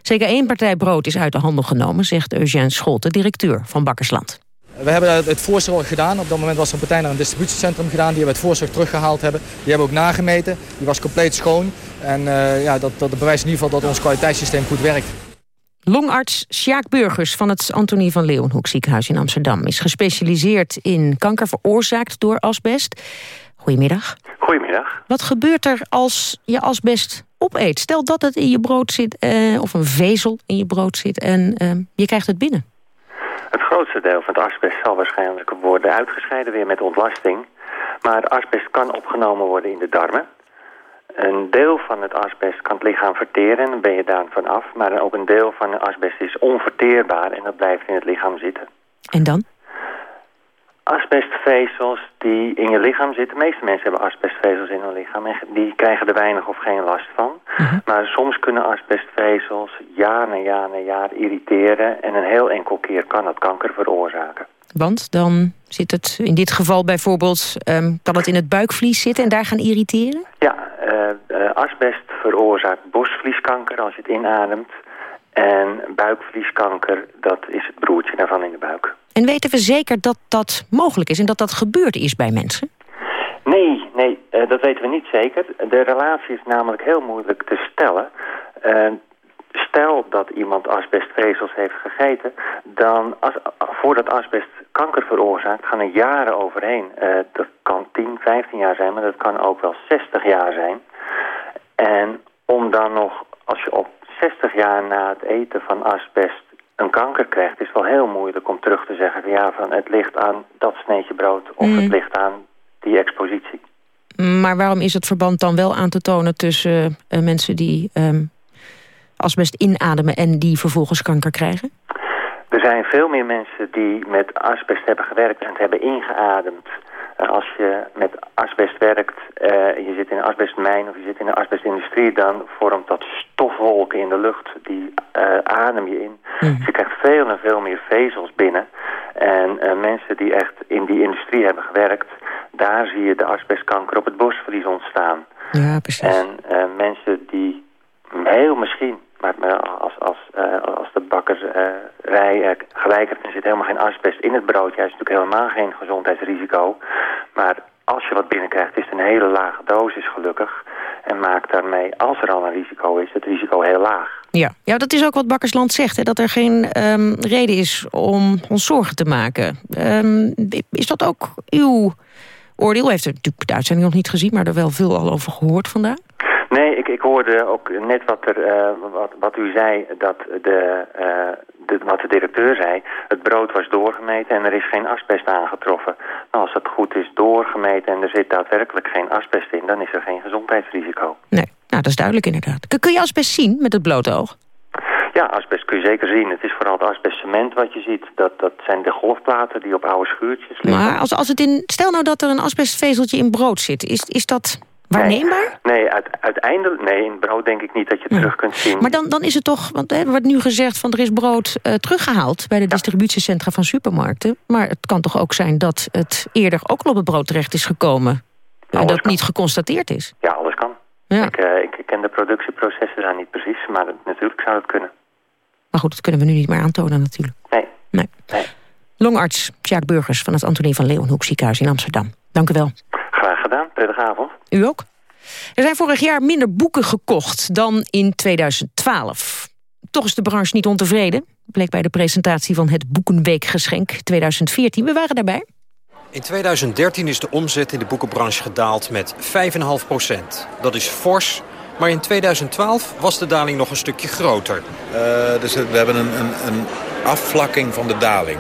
Zeker één partij brood is uit de handel genomen... zegt Eugène Scholte, directeur van Bakkersland. We hebben het voorstel gedaan. Op dat moment was er een partij naar een distributiecentrum gedaan. Die hebben het voorstel teruggehaald hebben. Die hebben ook nagemeten. Die was compleet schoon. En uh, ja, dat, dat bewijst in ieder geval dat ons kwaliteitssysteem goed werkt. Longarts Sjaak Burgers van het Antonie van Leeuwenhoek ziekenhuis in Amsterdam... is gespecialiseerd in kanker veroorzaakt door asbest. Goedemiddag. Goedemiddag. Wat gebeurt er als je asbest opeet? Stel dat het in je brood zit, eh, of een vezel in je brood zit... en eh, je krijgt het binnen. Het grootste deel van het asbest zal waarschijnlijk worden uitgescheiden weer met ontlasting. Maar asbest kan opgenomen worden in de darmen. Een deel van het asbest kan het lichaam verteren en dan ben je daarvan af. Maar ook een deel van het asbest is onverteerbaar en dat blijft in het lichaam zitten. En dan? Asbestvezels die in je lichaam zitten. De meeste mensen hebben asbestvezels in hun lichaam. En die krijgen er weinig of geen last van. Mhm. Maar soms kunnen asbestvezels jaar na jaar na jaar irriteren. En een heel enkel keer kan dat kanker veroorzaken. Want dan zit het in dit geval bijvoorbeeld... Um, kan het in het buikvlies zitten en daar gaan irriteren? Ja, uh, asbest veroorzaakt borstvlieskanker als je het inademt. En buikvlieskanker, dat is het broertje daarvan in de buik. En weten we zeker dat dat mogelijk is en dat dat gebeurd is bij mensen? Nee, nee, uh, dat weten we niet zeker. De relatie is namelijk heel moeilijk te stellen. Uh, stel dat iemand asbestvezels heeft gegeten, dan als, voordat asbest kanker veroorzaakt, gaan er jaren overheen. Uh, dat kan 10, 15 jaar zijn, maar dat kan ook wel 60 jaar zijn. En om dan nog, als je op 60 jaar na het eten van asbest een kanker krijgt, is wel heel moeilijk om terug te zeggen... ja, van het ligt aan dat sneetje brood of Mm. het ligt aan die expositie. Maar waarom is het verband dan wel aan te tonen tussen uh, mensen die um, asbest inademen... en die vervolgens kanker krijgen? Er zijn veel meer mensen die met asbest hebben gewerkt en het hebben ingeademd. Als je met asbest werkt, uh, je zit in een asbestmijn of je zit in een asbestindustrie... dan vormt dat stofwolken in de lucht, die uh, adem je in. Mm. Dus je krijgt veel en veel meer vezels binnen. En mensen die echt in die industrie hebben gewerkt... daar zie je de asbestkanker op het borstverlies ontstaan. Ja, precies. En mensen die heel misschien... Maar als, als, als de bakkerij gelijk heeft, er zit helemaal geen asbest in het broodje. Hij is natuurlijk helemaal geen gezondheidsrisico. Maar als je wat binnenkrijgt, is het een hele lage dosis gelukkig. En maakt daarmee, als er al een risico is, het risico heel laag. Ja, ja dat is ook wat Bakkersland zegt, hè, dat er geen um, reden is om ons zorgen te maken. Um, is dat ook uw oordeel? Heeft u natuurlijk de nog niet gezien, maar er wel veel al over gehoord vandaag? Nee, ik, ik hoorde ook net wat, er, uh, wat, wat u zei, dat de, uh, de, wat de directeur zei. Het brood was doorgemeten en er is geen asbest aangetroffen. Nou, als het goed is doorgemeten en er zit daadwerkelijk geen asbest in... dan is er geen gezondheidsrisico. Nee, nou, dat is duidelijk inderdaad. Kun je asbest zien met het blote oog? Ja, asbest kun je zeker zien. Het is vooral het asbestcement wat je ziet. Dat, dat zijn de golfplaten die op oude schuurtjes liggen. Maar als, als het in, stel nou dat er een asbestvezeltje in brood zit. Is, is dat waarneembaar? Nee, nee uit, uiteindelijk, nee, in brood denk ik niet dat je het terug kunt zien. Maar dan, dan is het toch, want er wordt nu gezegd van er is brood uh, teruggehaald bij de distributiecentra van supermarkten. Maar het kan toch ook zijn dat het eerder ook al op het brood terecht is gekomen. En dat kan. niet geconstateerd is. Ja, alles kan. Ja. Ik, uh, ik, ken de productieprocessen daar niet precies, maar het, natuurlijk zou het kunnen. Maar goed, dat kunnen we nu niet meer aantonen natuurlijk. Nee. nee. nee. Longarts Sjaak Burgers van het Antonie van Leeuwenhoek ziekenhuis in Amsterdam. Dank u wel. Gedaan. Prettige avond. U ook. Er zijn vorig jaar minder boeken gekocht dan in 2012. Toch is de branche niet ontevreden. Bleek bij de presentatie van het Boekenweekgeschenk 2014. We waren daarbij. In 2013 is de omzet in de boekenbranche gedaald met 5,5 procent. Dat is fors, maar in 2012 was de daling nog een stukje groter. Uh, dus we hebben een, een, een afvlakking van de daling.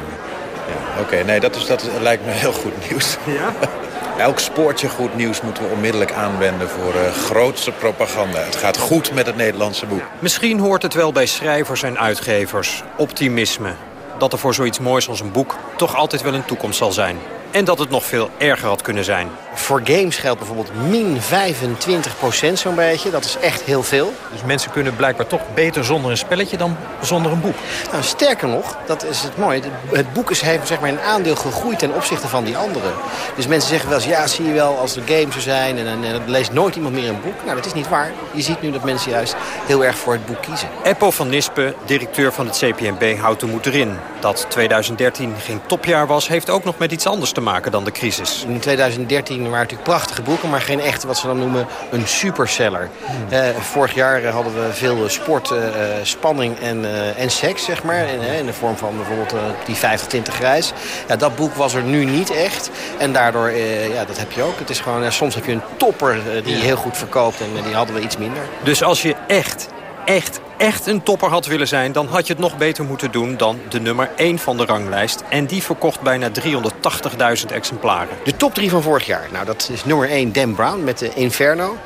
Ja, Oké, okay, nee, dat, is, dat is, lijkt me heel goed nieuws. Ja? Elk spoortje goed nieuws moeten we onmiddellijk aanwenden voor uh, grootste propaganda. Het gaat goed met het Nederlandse boek. Misschien hoort het wel bij schrijvers en uitgevers. Optimisme. Dat er voor zoiets moois als een boek toch altijd wel een toekomst zal zijn. En dat het nog veel erger had kunnen zijn. Voor games geldt bijvoorbeeld min 25 procent zo'n beetje. Dat is echt heel veel. Dus mensen kunnen blijkbaar toch beter zonder een spelletje dan zonder een boek. Nou, sterker nog, dat is het mooie. Het boek is heeft zeg maar, een aandeel gegroeid ten opzichte van die anderen. Dus mensen zeggen wel eens, ja, zie je wel, als er games er zijn... en, en, en leest nooit iemand meer een boek. Nou, dat is niet waar. Je ziet nu dat mensen juist heel erg voor het boek kiezen. Eppo van Nispen, directeur van het CPNB, houdt de moed erin. Dat 2013 geen topjaar was, heeft ook nog met iets anders te maken dan de crisis. In 2013 waren natuurlijk prachtige boeken, maar geen echte wat ze dan noemen een superseller. Hmm. Eh, vorig jaar eh, hadden we veel sport, eh, spanning en, en seks, zeg maar. In, in de vorm van bijvoorbeeld die 50-20 reis. Ja, dat boek was er nu niet echt. En daardoor, ja, dat heb je ook. Het is gewoon, soms heb je een topper die heel goed verkoopt en die hadden we iets minder. Dus als je echt, echt, echt een topper had willen zijn... dan had je het nog beter moeten doen dan de nummer 1 van de ranglijst. En die verkocht bijna 380.000 exemplaren. De top 3 van vorig jaar. Nou, dat is nummer 1 Dan Brown met de Inferno.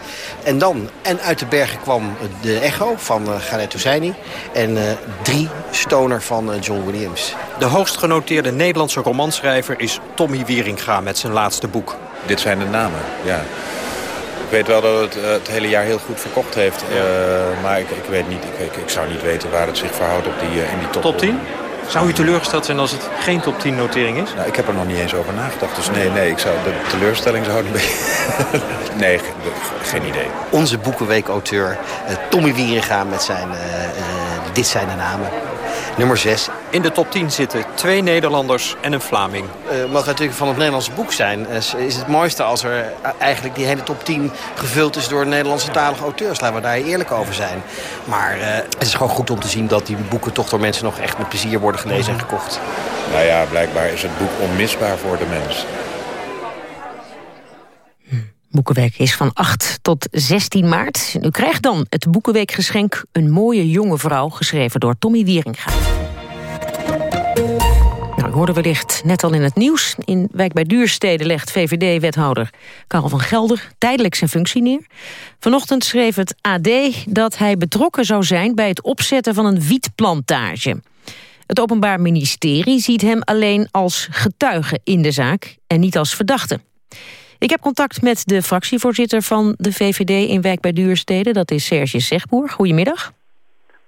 En dan, en uit de bergen kwam de Echo van uh, Khaled Hosseini. En uh, drie Stoner van uh, John Williams. De hoogst genoteerde Nederlandse romanschrijver is Tommy Wieringa met zijn laatste boek. Dit zijn de namen, ja. Ik weet wel dat het uh, het hele jaar heel goed verkocht heeft. Uh, maar ik, ik weet niet, ik, ik, ik, zou niet weten waar het zich verhoudt op die, uh, in die top. Top 10? Zou u teleurgesteld zijn als het geen top 10 notering is? Nou, ik heb er nog niet eens over nagedacht. Dus nee, nee, ik zou, de teleurstelling zou een beetje... nee, geen idee. Onze Boekenweek-auteur Tommy Wieringa met zijn Dit zijn de namen. Nummer 6. In de top 10 zitten twee Nederlanders en een Vlaming. Uh, het natuurlijk van het Nederlandse boek zijn... Is, is het mooiste als er eigenlijk die hele top 10 gevuld is... door Nederlandse talige auteurs. Laten we daar eerlijk over zijn. Maar uh, het is gewoon goed om te zien dat die boeken... toch door mensen nog echt met plezier worden gelezen en gekocht. Nou ja, blijkbaar is het boek onmisbaar voor de mens. Boekenweek is van 8 tot 16 maart. U krijgt dan het Boekenweekgeschenk Een mooie jonge vrouw... geschreven door Tommy Wieringa. Nou, u hoorde wellicht net al in het nieuws. In Wijk bij Duurstede legt VVD-wethouder Karel van Gelder... tijdelijk zijn functie neer. Vanochtend schreef het AD dat hij betrokken zou zijn... bij het opzetten van een wietplantage. Het Openbaar Ministerie ziet hem alleen als getuige in de zaak... en niet als verdachte. Ik heb contact met de fractievoorzitter van de VVD in Wijk bij Duurstede. Dat is Serge Zegboer. Goedemiddag.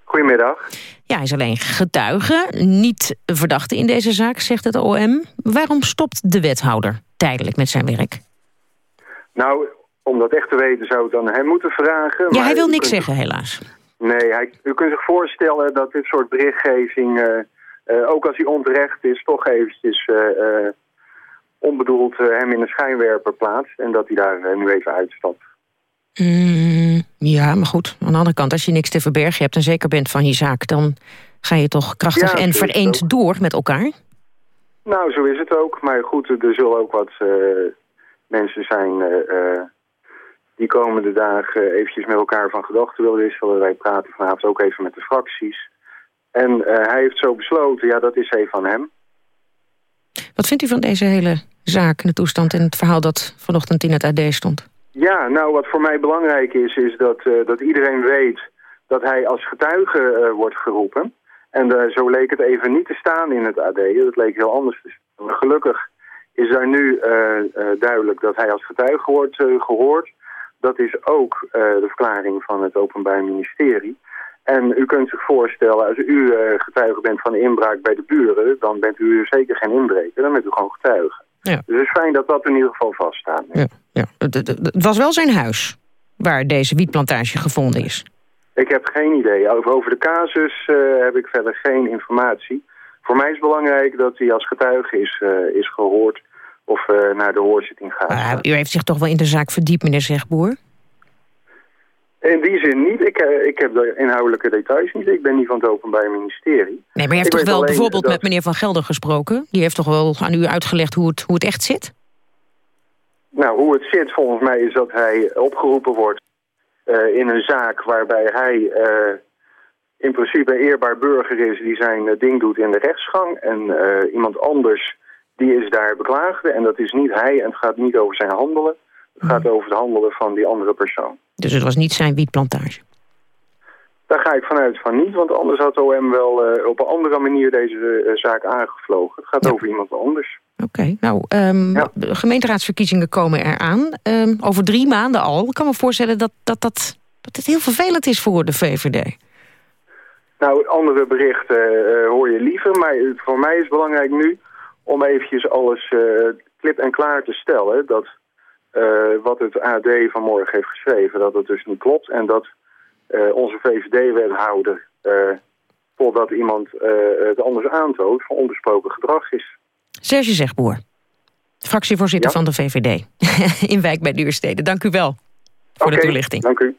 Goedemiddag. Ja, hij is alleen getuige, niet verdachte in deze zaak, zegt het OM. Waarom stopt de wethouder tijdelijk met zijn werk? Nou, om dat echt te weten zou ik dan hem moeten vragen. Ja, hij wil niks zeggen, helaas. Nee, hij, u kunt zich voorstellen dat dit soort berichtgeving, uh, uh, ook als hij onterecht is, toch eventjes... Uh, onbedoeld hem in een schijnwerper plaatst... en dat hij daar nu even uitstapt. Mm, ja, maar goed. Aan de andere kant, als je niks te verbergen hebt... en zeker bent van je zaak... dan ga je toch krachtig ja, en vereend door met elkaar? Nou, zo is het ook. Maar goed, er zullen ook wat uh, mensen zijn... Uh, die komende dagen eventjes met elkaar van gedachten willen wisselen. Wij praten vanavond ook even met de fracties. En uh, hij heeft zo besloten, ja, dat is even van hem. Wat vindt u van deze hele zaak, de toestand en het verhaal dat vanochtend in het AD stond? Ja, nou wat voor mij belangrijk is, is dat, uh, dat iedereen weet dat hij als getuige uh, wordt geroepen. En uh, zo leek het even niet te staan in het AD, dat leek heel anders te staan. Gelukkig is daar nu duidelijk dat hij als getuige wordt gehoord. Dat is ook de verklaring van het Openbaar Ministerie. En u kunt zich voorstellen, als u uh, getuige bent van een inbraak bij de buren... dan bent u zeker geen inbreker, dan bent u gewoon getuige. Ja. Dus het is fijn dat dat in ieder geval vaststaat. Ja, ja. Het, het, het was wel zijn huis waar deze wietplantage gevonden is. Ik heb geen idee. Over, over de casus uh, heb ik verder geen informatie. Voor mij is het belangrijk dat hij als getuige is, uh, is gehoord... of naar de hoorzitting gaat. U heeft zich toch wel in de zaak verdiept, meneer Zegboer? In die zin niet. Ik, uh, ik heb de inhoudelijke details niet. Ik ben niet van het Openbaar Ministerie. Nee, maar je ik toch wel bijvoorbeeld dat... met meneer Van Gelder gesproken? Die heeft toch wel aan u uitgelegd hoe het, hoe het echt zit? Nou, hoe het zit volgens mij is dat hij opgeroepen wordt uh, in een zaak waarbij hij uh, in principe een eerbaar burger is die zijn ding doet in de rechtsgang. En iemand anders die is daar beklaagde en dat is niet hij en het gaat niet over zijn handelen. Het gaat over het handelen van die andere persoon. Dus het was niet zijn wietplantage? Daar ga ik vanuit van niet, want anders had OM wel eh, op een andere manier deze eh, zaak aangevlogen. Het gaat over iemand anders. Oké, nou, ehm, de gemeenteraadsverkiezingen komen eraan. Um, over drie maanden al. Ik kan me voorstellen dat, dat, dat, dat het heel vervelend is voor de VVD. Nou, andere berichten uh, hoor je liever. Maar voor mij is het belangrijk nu om eventjes alles klip en klaar te stellen. Dat wat het AD vanmorgen heeft geschreven, dat het dus niet klopt. En dat uh, onze VVD-wethouder, uh, voordat iemand het anders aantoont, van onbesproken gedrag is. Serge Zegboer, fractievoorzitter ja? van de VVD in Wijk bij Duurstede. Dank u wel voor okay, de toelichting. Dank u.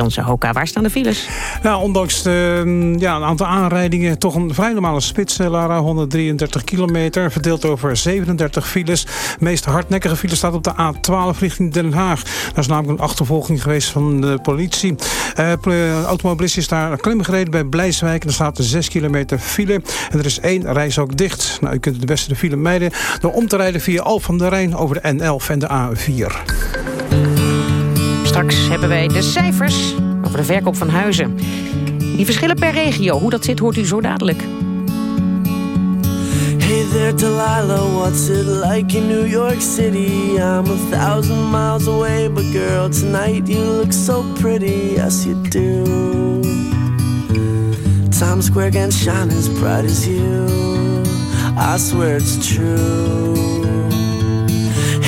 Janse Hoka, waar staan de files? Nou, ondanks de, ja, een aantal aanrijdingen... toch een vrij normale spits, Lara. 133 kilometer, verdeeld over 37 files. De meest hardnekkige file staat op de A12 richting Den Haag. Daar is namelijk een achtervolging geweest van de politie. Uh, automobilist is daar klim gereden bij Blijswijk. En er staat 6 kilometer file. En er is één reis ook dicht. Nou, u kunt het beste de file mijden... door om te rijden via Al van der Rijn over de N11 en de A4. Straks hebben wij de cijfers over de verkoop van huizen. Die verschillen per regio. Hoe dat zit, hoort u zo dadelijk. Hey there, Delilah, what's it like in New York City? I'm a thousand miles away, but girl, tonight you look so pretty, yes you do. Times Square can shine as bright as you. I swear it's true.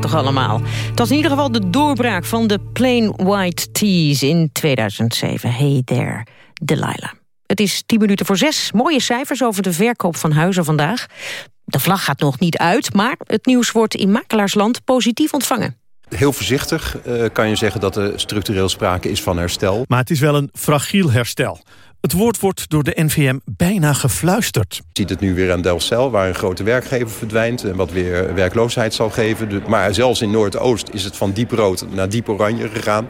Toch allemaal? Het was in ieder geval de doorbraak van de Plain White Tees in 2007. Hey there, Delilah. Het is 10 minuten voor zes. Mooie cijfers over de verkoop van huizen vandaag. De vlag gaat nog niet uit, maar het nieuws wordt in makelaarsland positief ontvangen. Heel voorzichtig uh, kan je zeggen dat er structureel sprake is van herstel. Maar het is wel een fragiel herstel. Het woord wordt door de NVM bijna gefluisterd. Je ziet het nu weer aan Delfzijl, waar een grote werkgever verdwijnt... en wat weer werkloosheid zal geven. Maar zelfs in Noordoost is het van diep rood naar diep oranje gegaan.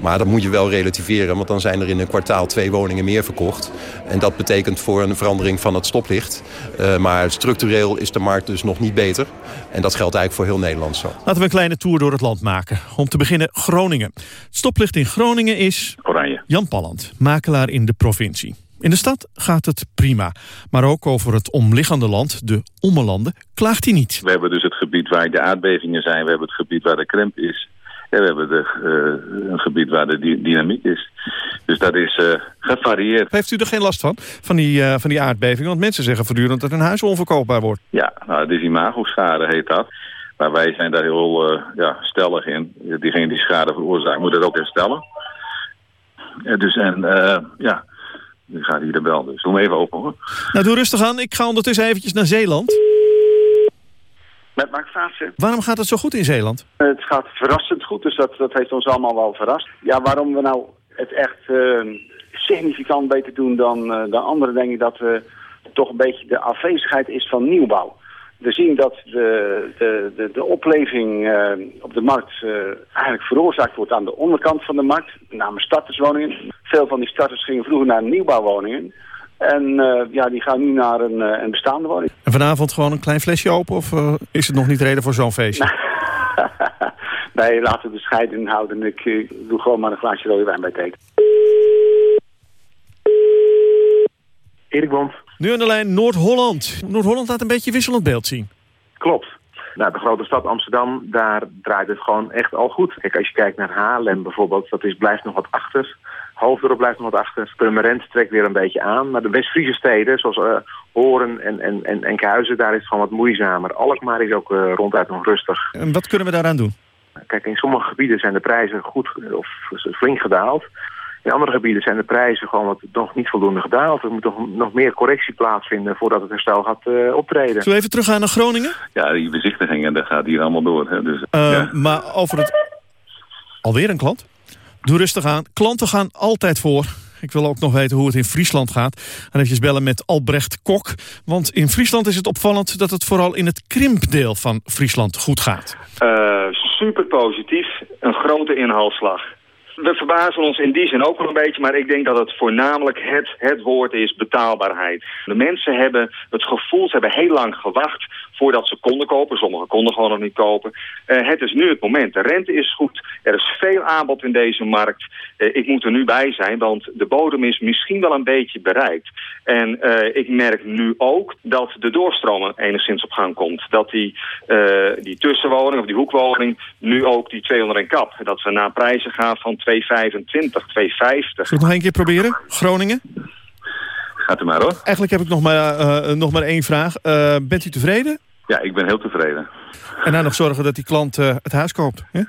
Maar dat moet je wel relativeren, want dan zijn er in een kwartaal twee woningen meer verkocht. En dat betekent voor een verandering van het stoplicht. Uh, maar structureel is de markt dus nog niet beter. En dat geldt eigenlijk voor heel Nederland zo. Laten we een kleine tour door het land maken. Om te beginnen Groningen. Het stoplicht in Groningen is... Oranje. Jan Palland, makelaar in de provincie. In de stad gaat het prima. Maar ook over het omliggende land, de Ommelanden, klaagt hij niet. We hebben dus het gebied waar de aardbevingen zijn. We hebben het gebied waar de krimp is. En we hebben de, uh, een gebied waar de dynamiek is. Dus dat is uh, gevarieerd. Heeft u er geen last van, van die, uh, van die aardbeving? Want mensen zeggen voortdurend dat een huis onverkoopbaar wordt. Ja, nou, het is imago-schade heet dat. Maar wij zijn daar heel ja, stellig in. Diegene die schade veroorzaakt moet het ook herstellen. Dus en ja, nu gaat hij er wel. Dus doe hem even open hoor. Nou, doe rustig aan. Ik ga ondertussen eventjes naar Zeeland. Met Mark Vaassen. Waarom gaat het zo goed in Zeeland? Het gaat verrassend goed, dus dat, dat heeft ons allemaal wel verrast. Ja, waarom we nou het echt uh, significant beter doen dan, uh, dan anderen, denk ik dat we toch een beetje de afwezigheid is van nieuwbouw. We zien dat de, de, de, de opleving uh, op de markt eigenlijk veroorzaakt wordt aan de onderkant van de markt, met name starterswoningen. Veel van die starters gingen vroeger naar nieuwbouwwoningen. En uh, ja, die gaan nu naar een, een, bestaande woning. En vanavond gewoon een klein flesje open? Of uh, is het nog niet reden voor zo'n feestje? nee, laten we de scheiding houden. Ik, ik doe gewoon maar een glaasje rode wijn bij teken. Erik Bond. Nu aan de lijn Noord-Holland. Noord-Holland laat een beetje wisselend beeld zien. Klopt. Nou, de grote stad Amsterdam, daar draait het gewoon echt al goed. Kijk, als je kijkt naar Haarlem bijvoorbeeld, dat is, blijft nog wat achter. Hoofddorp blijft nog wat achter. Purmerend trekt weer een beetje aan. Maar de West-Friese steden, zoals uh, Horen en, en, en Enkhuizen, daar is het gewoon wat moeizamer. Alkmaar is ook uh, ronduit nog rustig. En wat kunnen we daaraan doen? Kijk, in sommige gebieden zijn de prijzen goed of flink gedaald. In andere gebieden zijn de prijzen gewoon wat, nog niet voldoende gedaald. Er moet nog, nog meer correctie plaatsvinden voordat het herstel gaat uh, optreden. Zullen we even teruggaan naar Groningen? Ja, die bezichtigingen, dat gaat hier allemaal door. Hè, dus, ja. Maar over het... Alweer een klant? Doe rustig aan. Klanten gaan altijd voor. Ik wil ook nog weten hoe het in Friesland gaat. En even bellen met Albrecht Kok. Want in Friesland is het opvallend dat het vooral in het krimpdeel van Friesland goed gaat. Uh, super positief. Een grote inhaalslag we verbazen ons in die zin ook wel een beetje, maar ik denk dat het voornamelijk het, het woord is betaalbaarheid. De mensen hebben het gevoel, ze hebben heel lang gewacht voordat ze konden kopen. Sommigen konden gewoon nog niet kopen. Uh, het is nu het moment. De rente is goed. Er is veel aanbod in deze markt. Uh, ik moet er nu bij zijn, want de bodem is misschien wel een beetje bereikt. En uh, ik merk nu ook dat de doorstromen enigszins op gang komt. Dat die, die tussenwoning of die hoekwoning nu ook die 200 en kap. Dat we naar prijzen gaan van 2,25, 2,50. Zullen we nog één keer proberen? Groningen? Gaat u maar hoor. Eigenlijk heb ik nog maar, uh, nog maar één vraag. Uh, bent u tevreden? Ja, ik ben heel tevreden. En dan nog zorgen dat die klant uh, het huis koopt? Hè?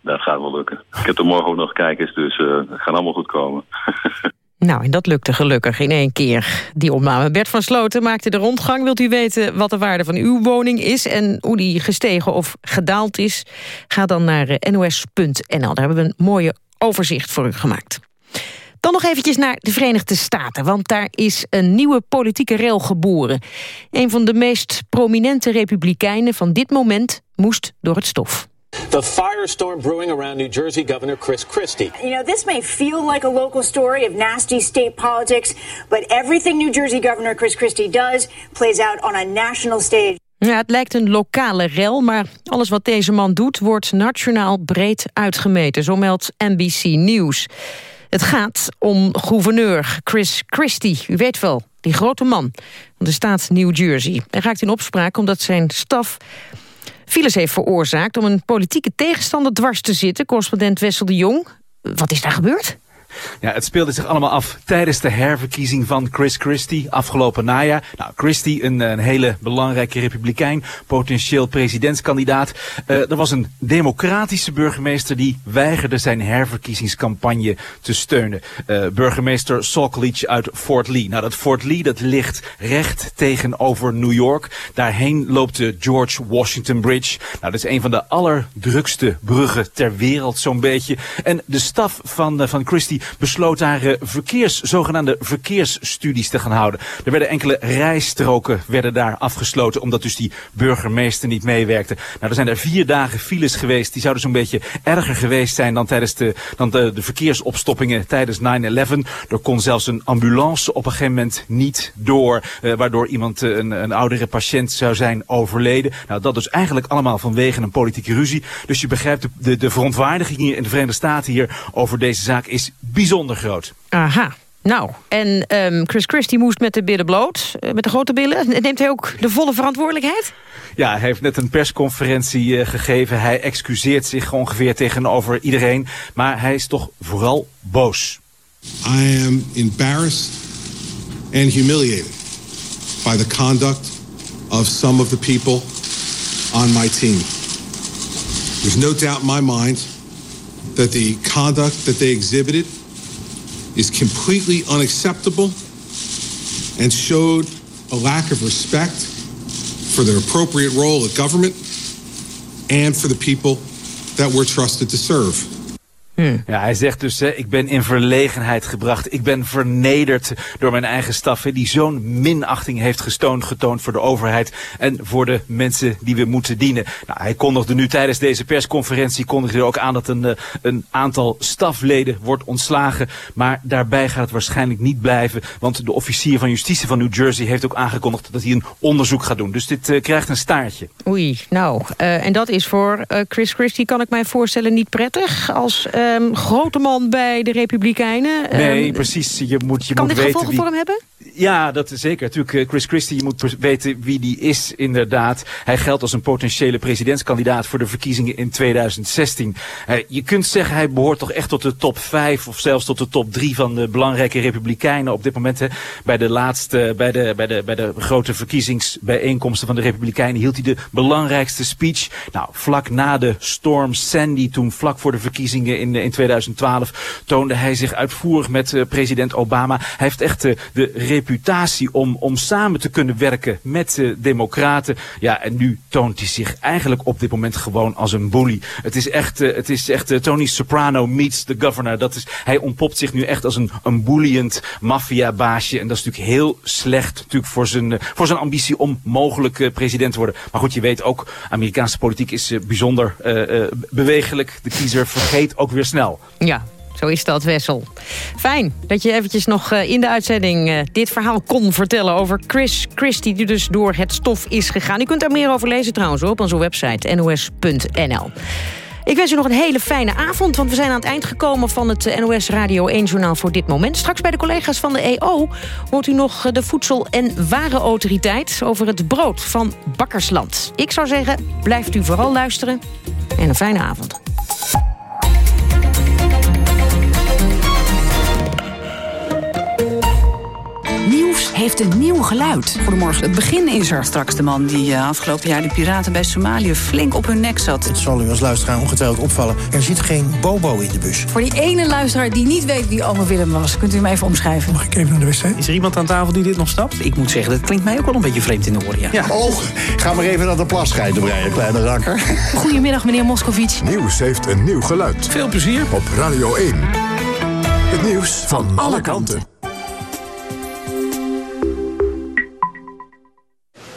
Dat gaat wel lukken. Ik heb er morgen ook nog kijkers, dus het gaat allemaal goed komen. Nou, en dat lukte gelukkig in één keer, die opname. Bert van Sloten maakte de rondgang. Wilt u weten wat de waarde van uw woning is... en hoe die gestegen of gedaald is? Ga dan naar nos.nl. Daar hebben we een mooie overzicht voor u gemaakt. Dan nog eventjes naar de Verenigde Staten, want daar is een nieuwe politieke rel geboren. Een van de meest prominente republikeinen van dit moment moest door het stof. The firestorm brewing around New Jersey Governor Chris Christie. You know, this may feel like a local story of nasty state politics, but everything New Jersey Governor Chris Christie does plays out on a national stage. Ja, het lijkt een lokale rel, maar alles wat deze man doet... wordt nationaal breed uitgemeten, zo meldt NBC News. Het gaat om gouverneur Chris Christie. U weet wel, die grote man van de staat New Jersey. Hij raakt in opspraak omdat zijn staf files heeft veroorzaakt... om een politieke tegenstander dwars te zitten. Correspondent Wessel de Jong. Wat is daar gebeurd? Ja, het speelde zich allemaal af tijdens de herverkiezing van Chris Christie afgelopen najaar. Nou, Christie, een, een hele belangrijke republikein, potentieel presidentskandidaat. Uh, er was een democratische burgemeester die weigerde zijn herverkiezingscampagne te steunen. Uh, burgemeester Sokolich uit Fort Lee. Nou, dat Fort Lee dat ligt recht tegenover New York. Daarheen loopt de George Washington Bridge. Nou, dat is een van de allerdrukste bruggen ter wereld, zo'n beetje. En de staf van, uh, van Christie besloot daar uh, verkeers, zogenaamde verkeersstudies te gaan houden. Er werden enkele rijstroken werden daar afgesloten, omdat dus die burgemeester niet meewerkte. Nou, er zijn er vier dagen files geweest. Die zouden zo'n beetje erger geweest zijn dan tijdens de, dan de, verkeersopstoppingen tijdens 9-11. Er kon zelfs een ambulance op een gegeven moment niet door, uh, waardoor iemand, uh, een, een oudere patiënt zou zijn overleden. Nou, dat dus eigenlijk allemaal vanwege een politieke ruzie. Dus je begrijpt, de, de, de verontwaardiging hier in de Verenigde Staten hier over deze zaak is bijzonder groot. Aha. Nou, en um, Chris Christie moest met de billen bloot, uh, met de grote billen. Neemt hij ook de volle verantwoordelijkheid? Ja, hij heeft net een persconferentie uh, gegeven. Hij excuseert zich ongeveer tegenover iedereen. Maar hij is toch vooral boos. I am embarrassed and humiliated by the conduct of some of the people on my team. There's no doubt in my mind that the conduct that they exhibited is completely unacceptable and showed a lack of respect for their appropriate role at government and for the people that we're trusted to serve. Hmm. Ja, hij zegt dus, hè, ik ben in verlegenheid gebracht. Ik ben vernederd door mijn eigen staf... Hè, die zo'n minachting heeft gestoond, getoond voor de overheid... en voor de mensen die we moeten dienen. Nou, hij kondigde nu tijdens deze persconferentie... kondigde ook aan dat een, een aantal stafleden wordt ontslagen. Maar daarbij gaat het waarschijnlijk niet blijven... want de officier van justitie van New Jersey heeft ook aangekondigd... dat hij een onderzoek gaat doen. Dus dit uh, krijgt een staartje. Oei, nou, uh, en dat is voor uh, Chris Christie, kan ik mij voorstellen, niet prettig... als um, grote man bij de Republikeinen. Nee, um, precies. Je moet, je kan moet dit weten gevolgen wie... voor hem hebben? Ja, dat is zeker. Natuurlijk, Chris Christie, je moet weten wie die is inderdaad. Hij geldt als een potentiële presidentskandidaat voor de verkiezingen in 2016. Uh, je kunt zeggen, hij behoort toch echt tot de top 5 of zelfs tot de top 3 van de belangrijke republikeinen op dit moment. Hè. Bij de laatste, bij de, bij de, bij de grote verkiezingsbijeenkomsten van de republikeinen hield hij de belangrijkste speech. Nou, vlak na de storm Sandy, toen vlak voor de verkiezingen in, in 2012, toonde hij zich uitvoerig met uh, president Obama. Hij heeft echt uh, de om, om samen te kunnen werken met de democraten. Ja, en nu toont hij zich eigenlijk op dit moment gewoon als een bully. Het is echt, uh, het is echt uh, Tony Soprano meets the governor. Dat is, hij ontpopt zich nu echt als een, een bullyend maffiabaasje. En dat is natuurlijk heel slecht natuurlijk voor, zijn, uh, voor zijn ambitie om mogelijk president te worden. Maar goed, je weet ook, Amerikaanse politiek is bijzonder uh, bewegelijk. De kiezer vergeet ook weer snel. Ja, zo is dat, Wessel. Fijn dat je eventjes nog uh, in de uitzending uh, dit verhaal kon vertellen... over Chris Christie, die dus door het stof is gegaan. U kunt er meer over lezen trouwens op onze website nos.nl. Ik wens u nog een hele fijne avond, want we zijn aan het eind gekomen van het NOS Radio 1-journaal voor dit moment. Straks bij de collega's van de EO hoort u nog de Voedsel- en Warenautoriteit over het brood van Bakkersland. Ik zou zeggen, blijft u vooral luisteren en een fijne avond. Nieuws heeft een nieuw geluid. Goedemorgen. Het begin is er. Straks de man die uh, afgelopen jaar de piraten bij Somalië flink op hun nek zat. Het zal u als luisteraar ongetwijfeld opvallen. Er zit geen bobo in de bus. Voor die ene luisteraar die niet weet wie Ome Willem was, kunt u hem even omschrijven? Mag ik even naar de wc? Is er iemand aan tafel die dit nog snapt? Ik moet zeggen, dat klinkt mij ook wel een beetje vreemd in de oren. Ja. ja. Oh, ga maar even naar de plas schijten breien, kleine rakker. Goedemiddag, meneer Moscovici. Nieuws heeft een nieuw geluid. Veel plezier. Op Radio 1. Het nieuws van alle kanten.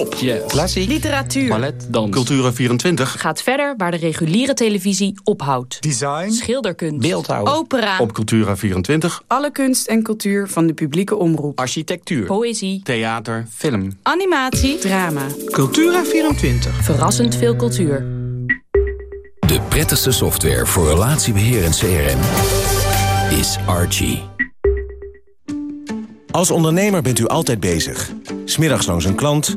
Pop, klassiek, literatuur, ballet, dans, Cultura24 gaat verder waar de reguliere televisie ophoudt. Design, schilderkunst, beeldhouw, opera. Op Cultura24 alle kunst en cultuur van de publieke omroep. Architectuur, poëzie, theater, film, animatie, drama. Cultura24 verrassend veel cultuur. De prettigste software voor relatiebeheer en CRM is Archie. Als ondernemer bent u altijd bezig. Smiddags langs een klant,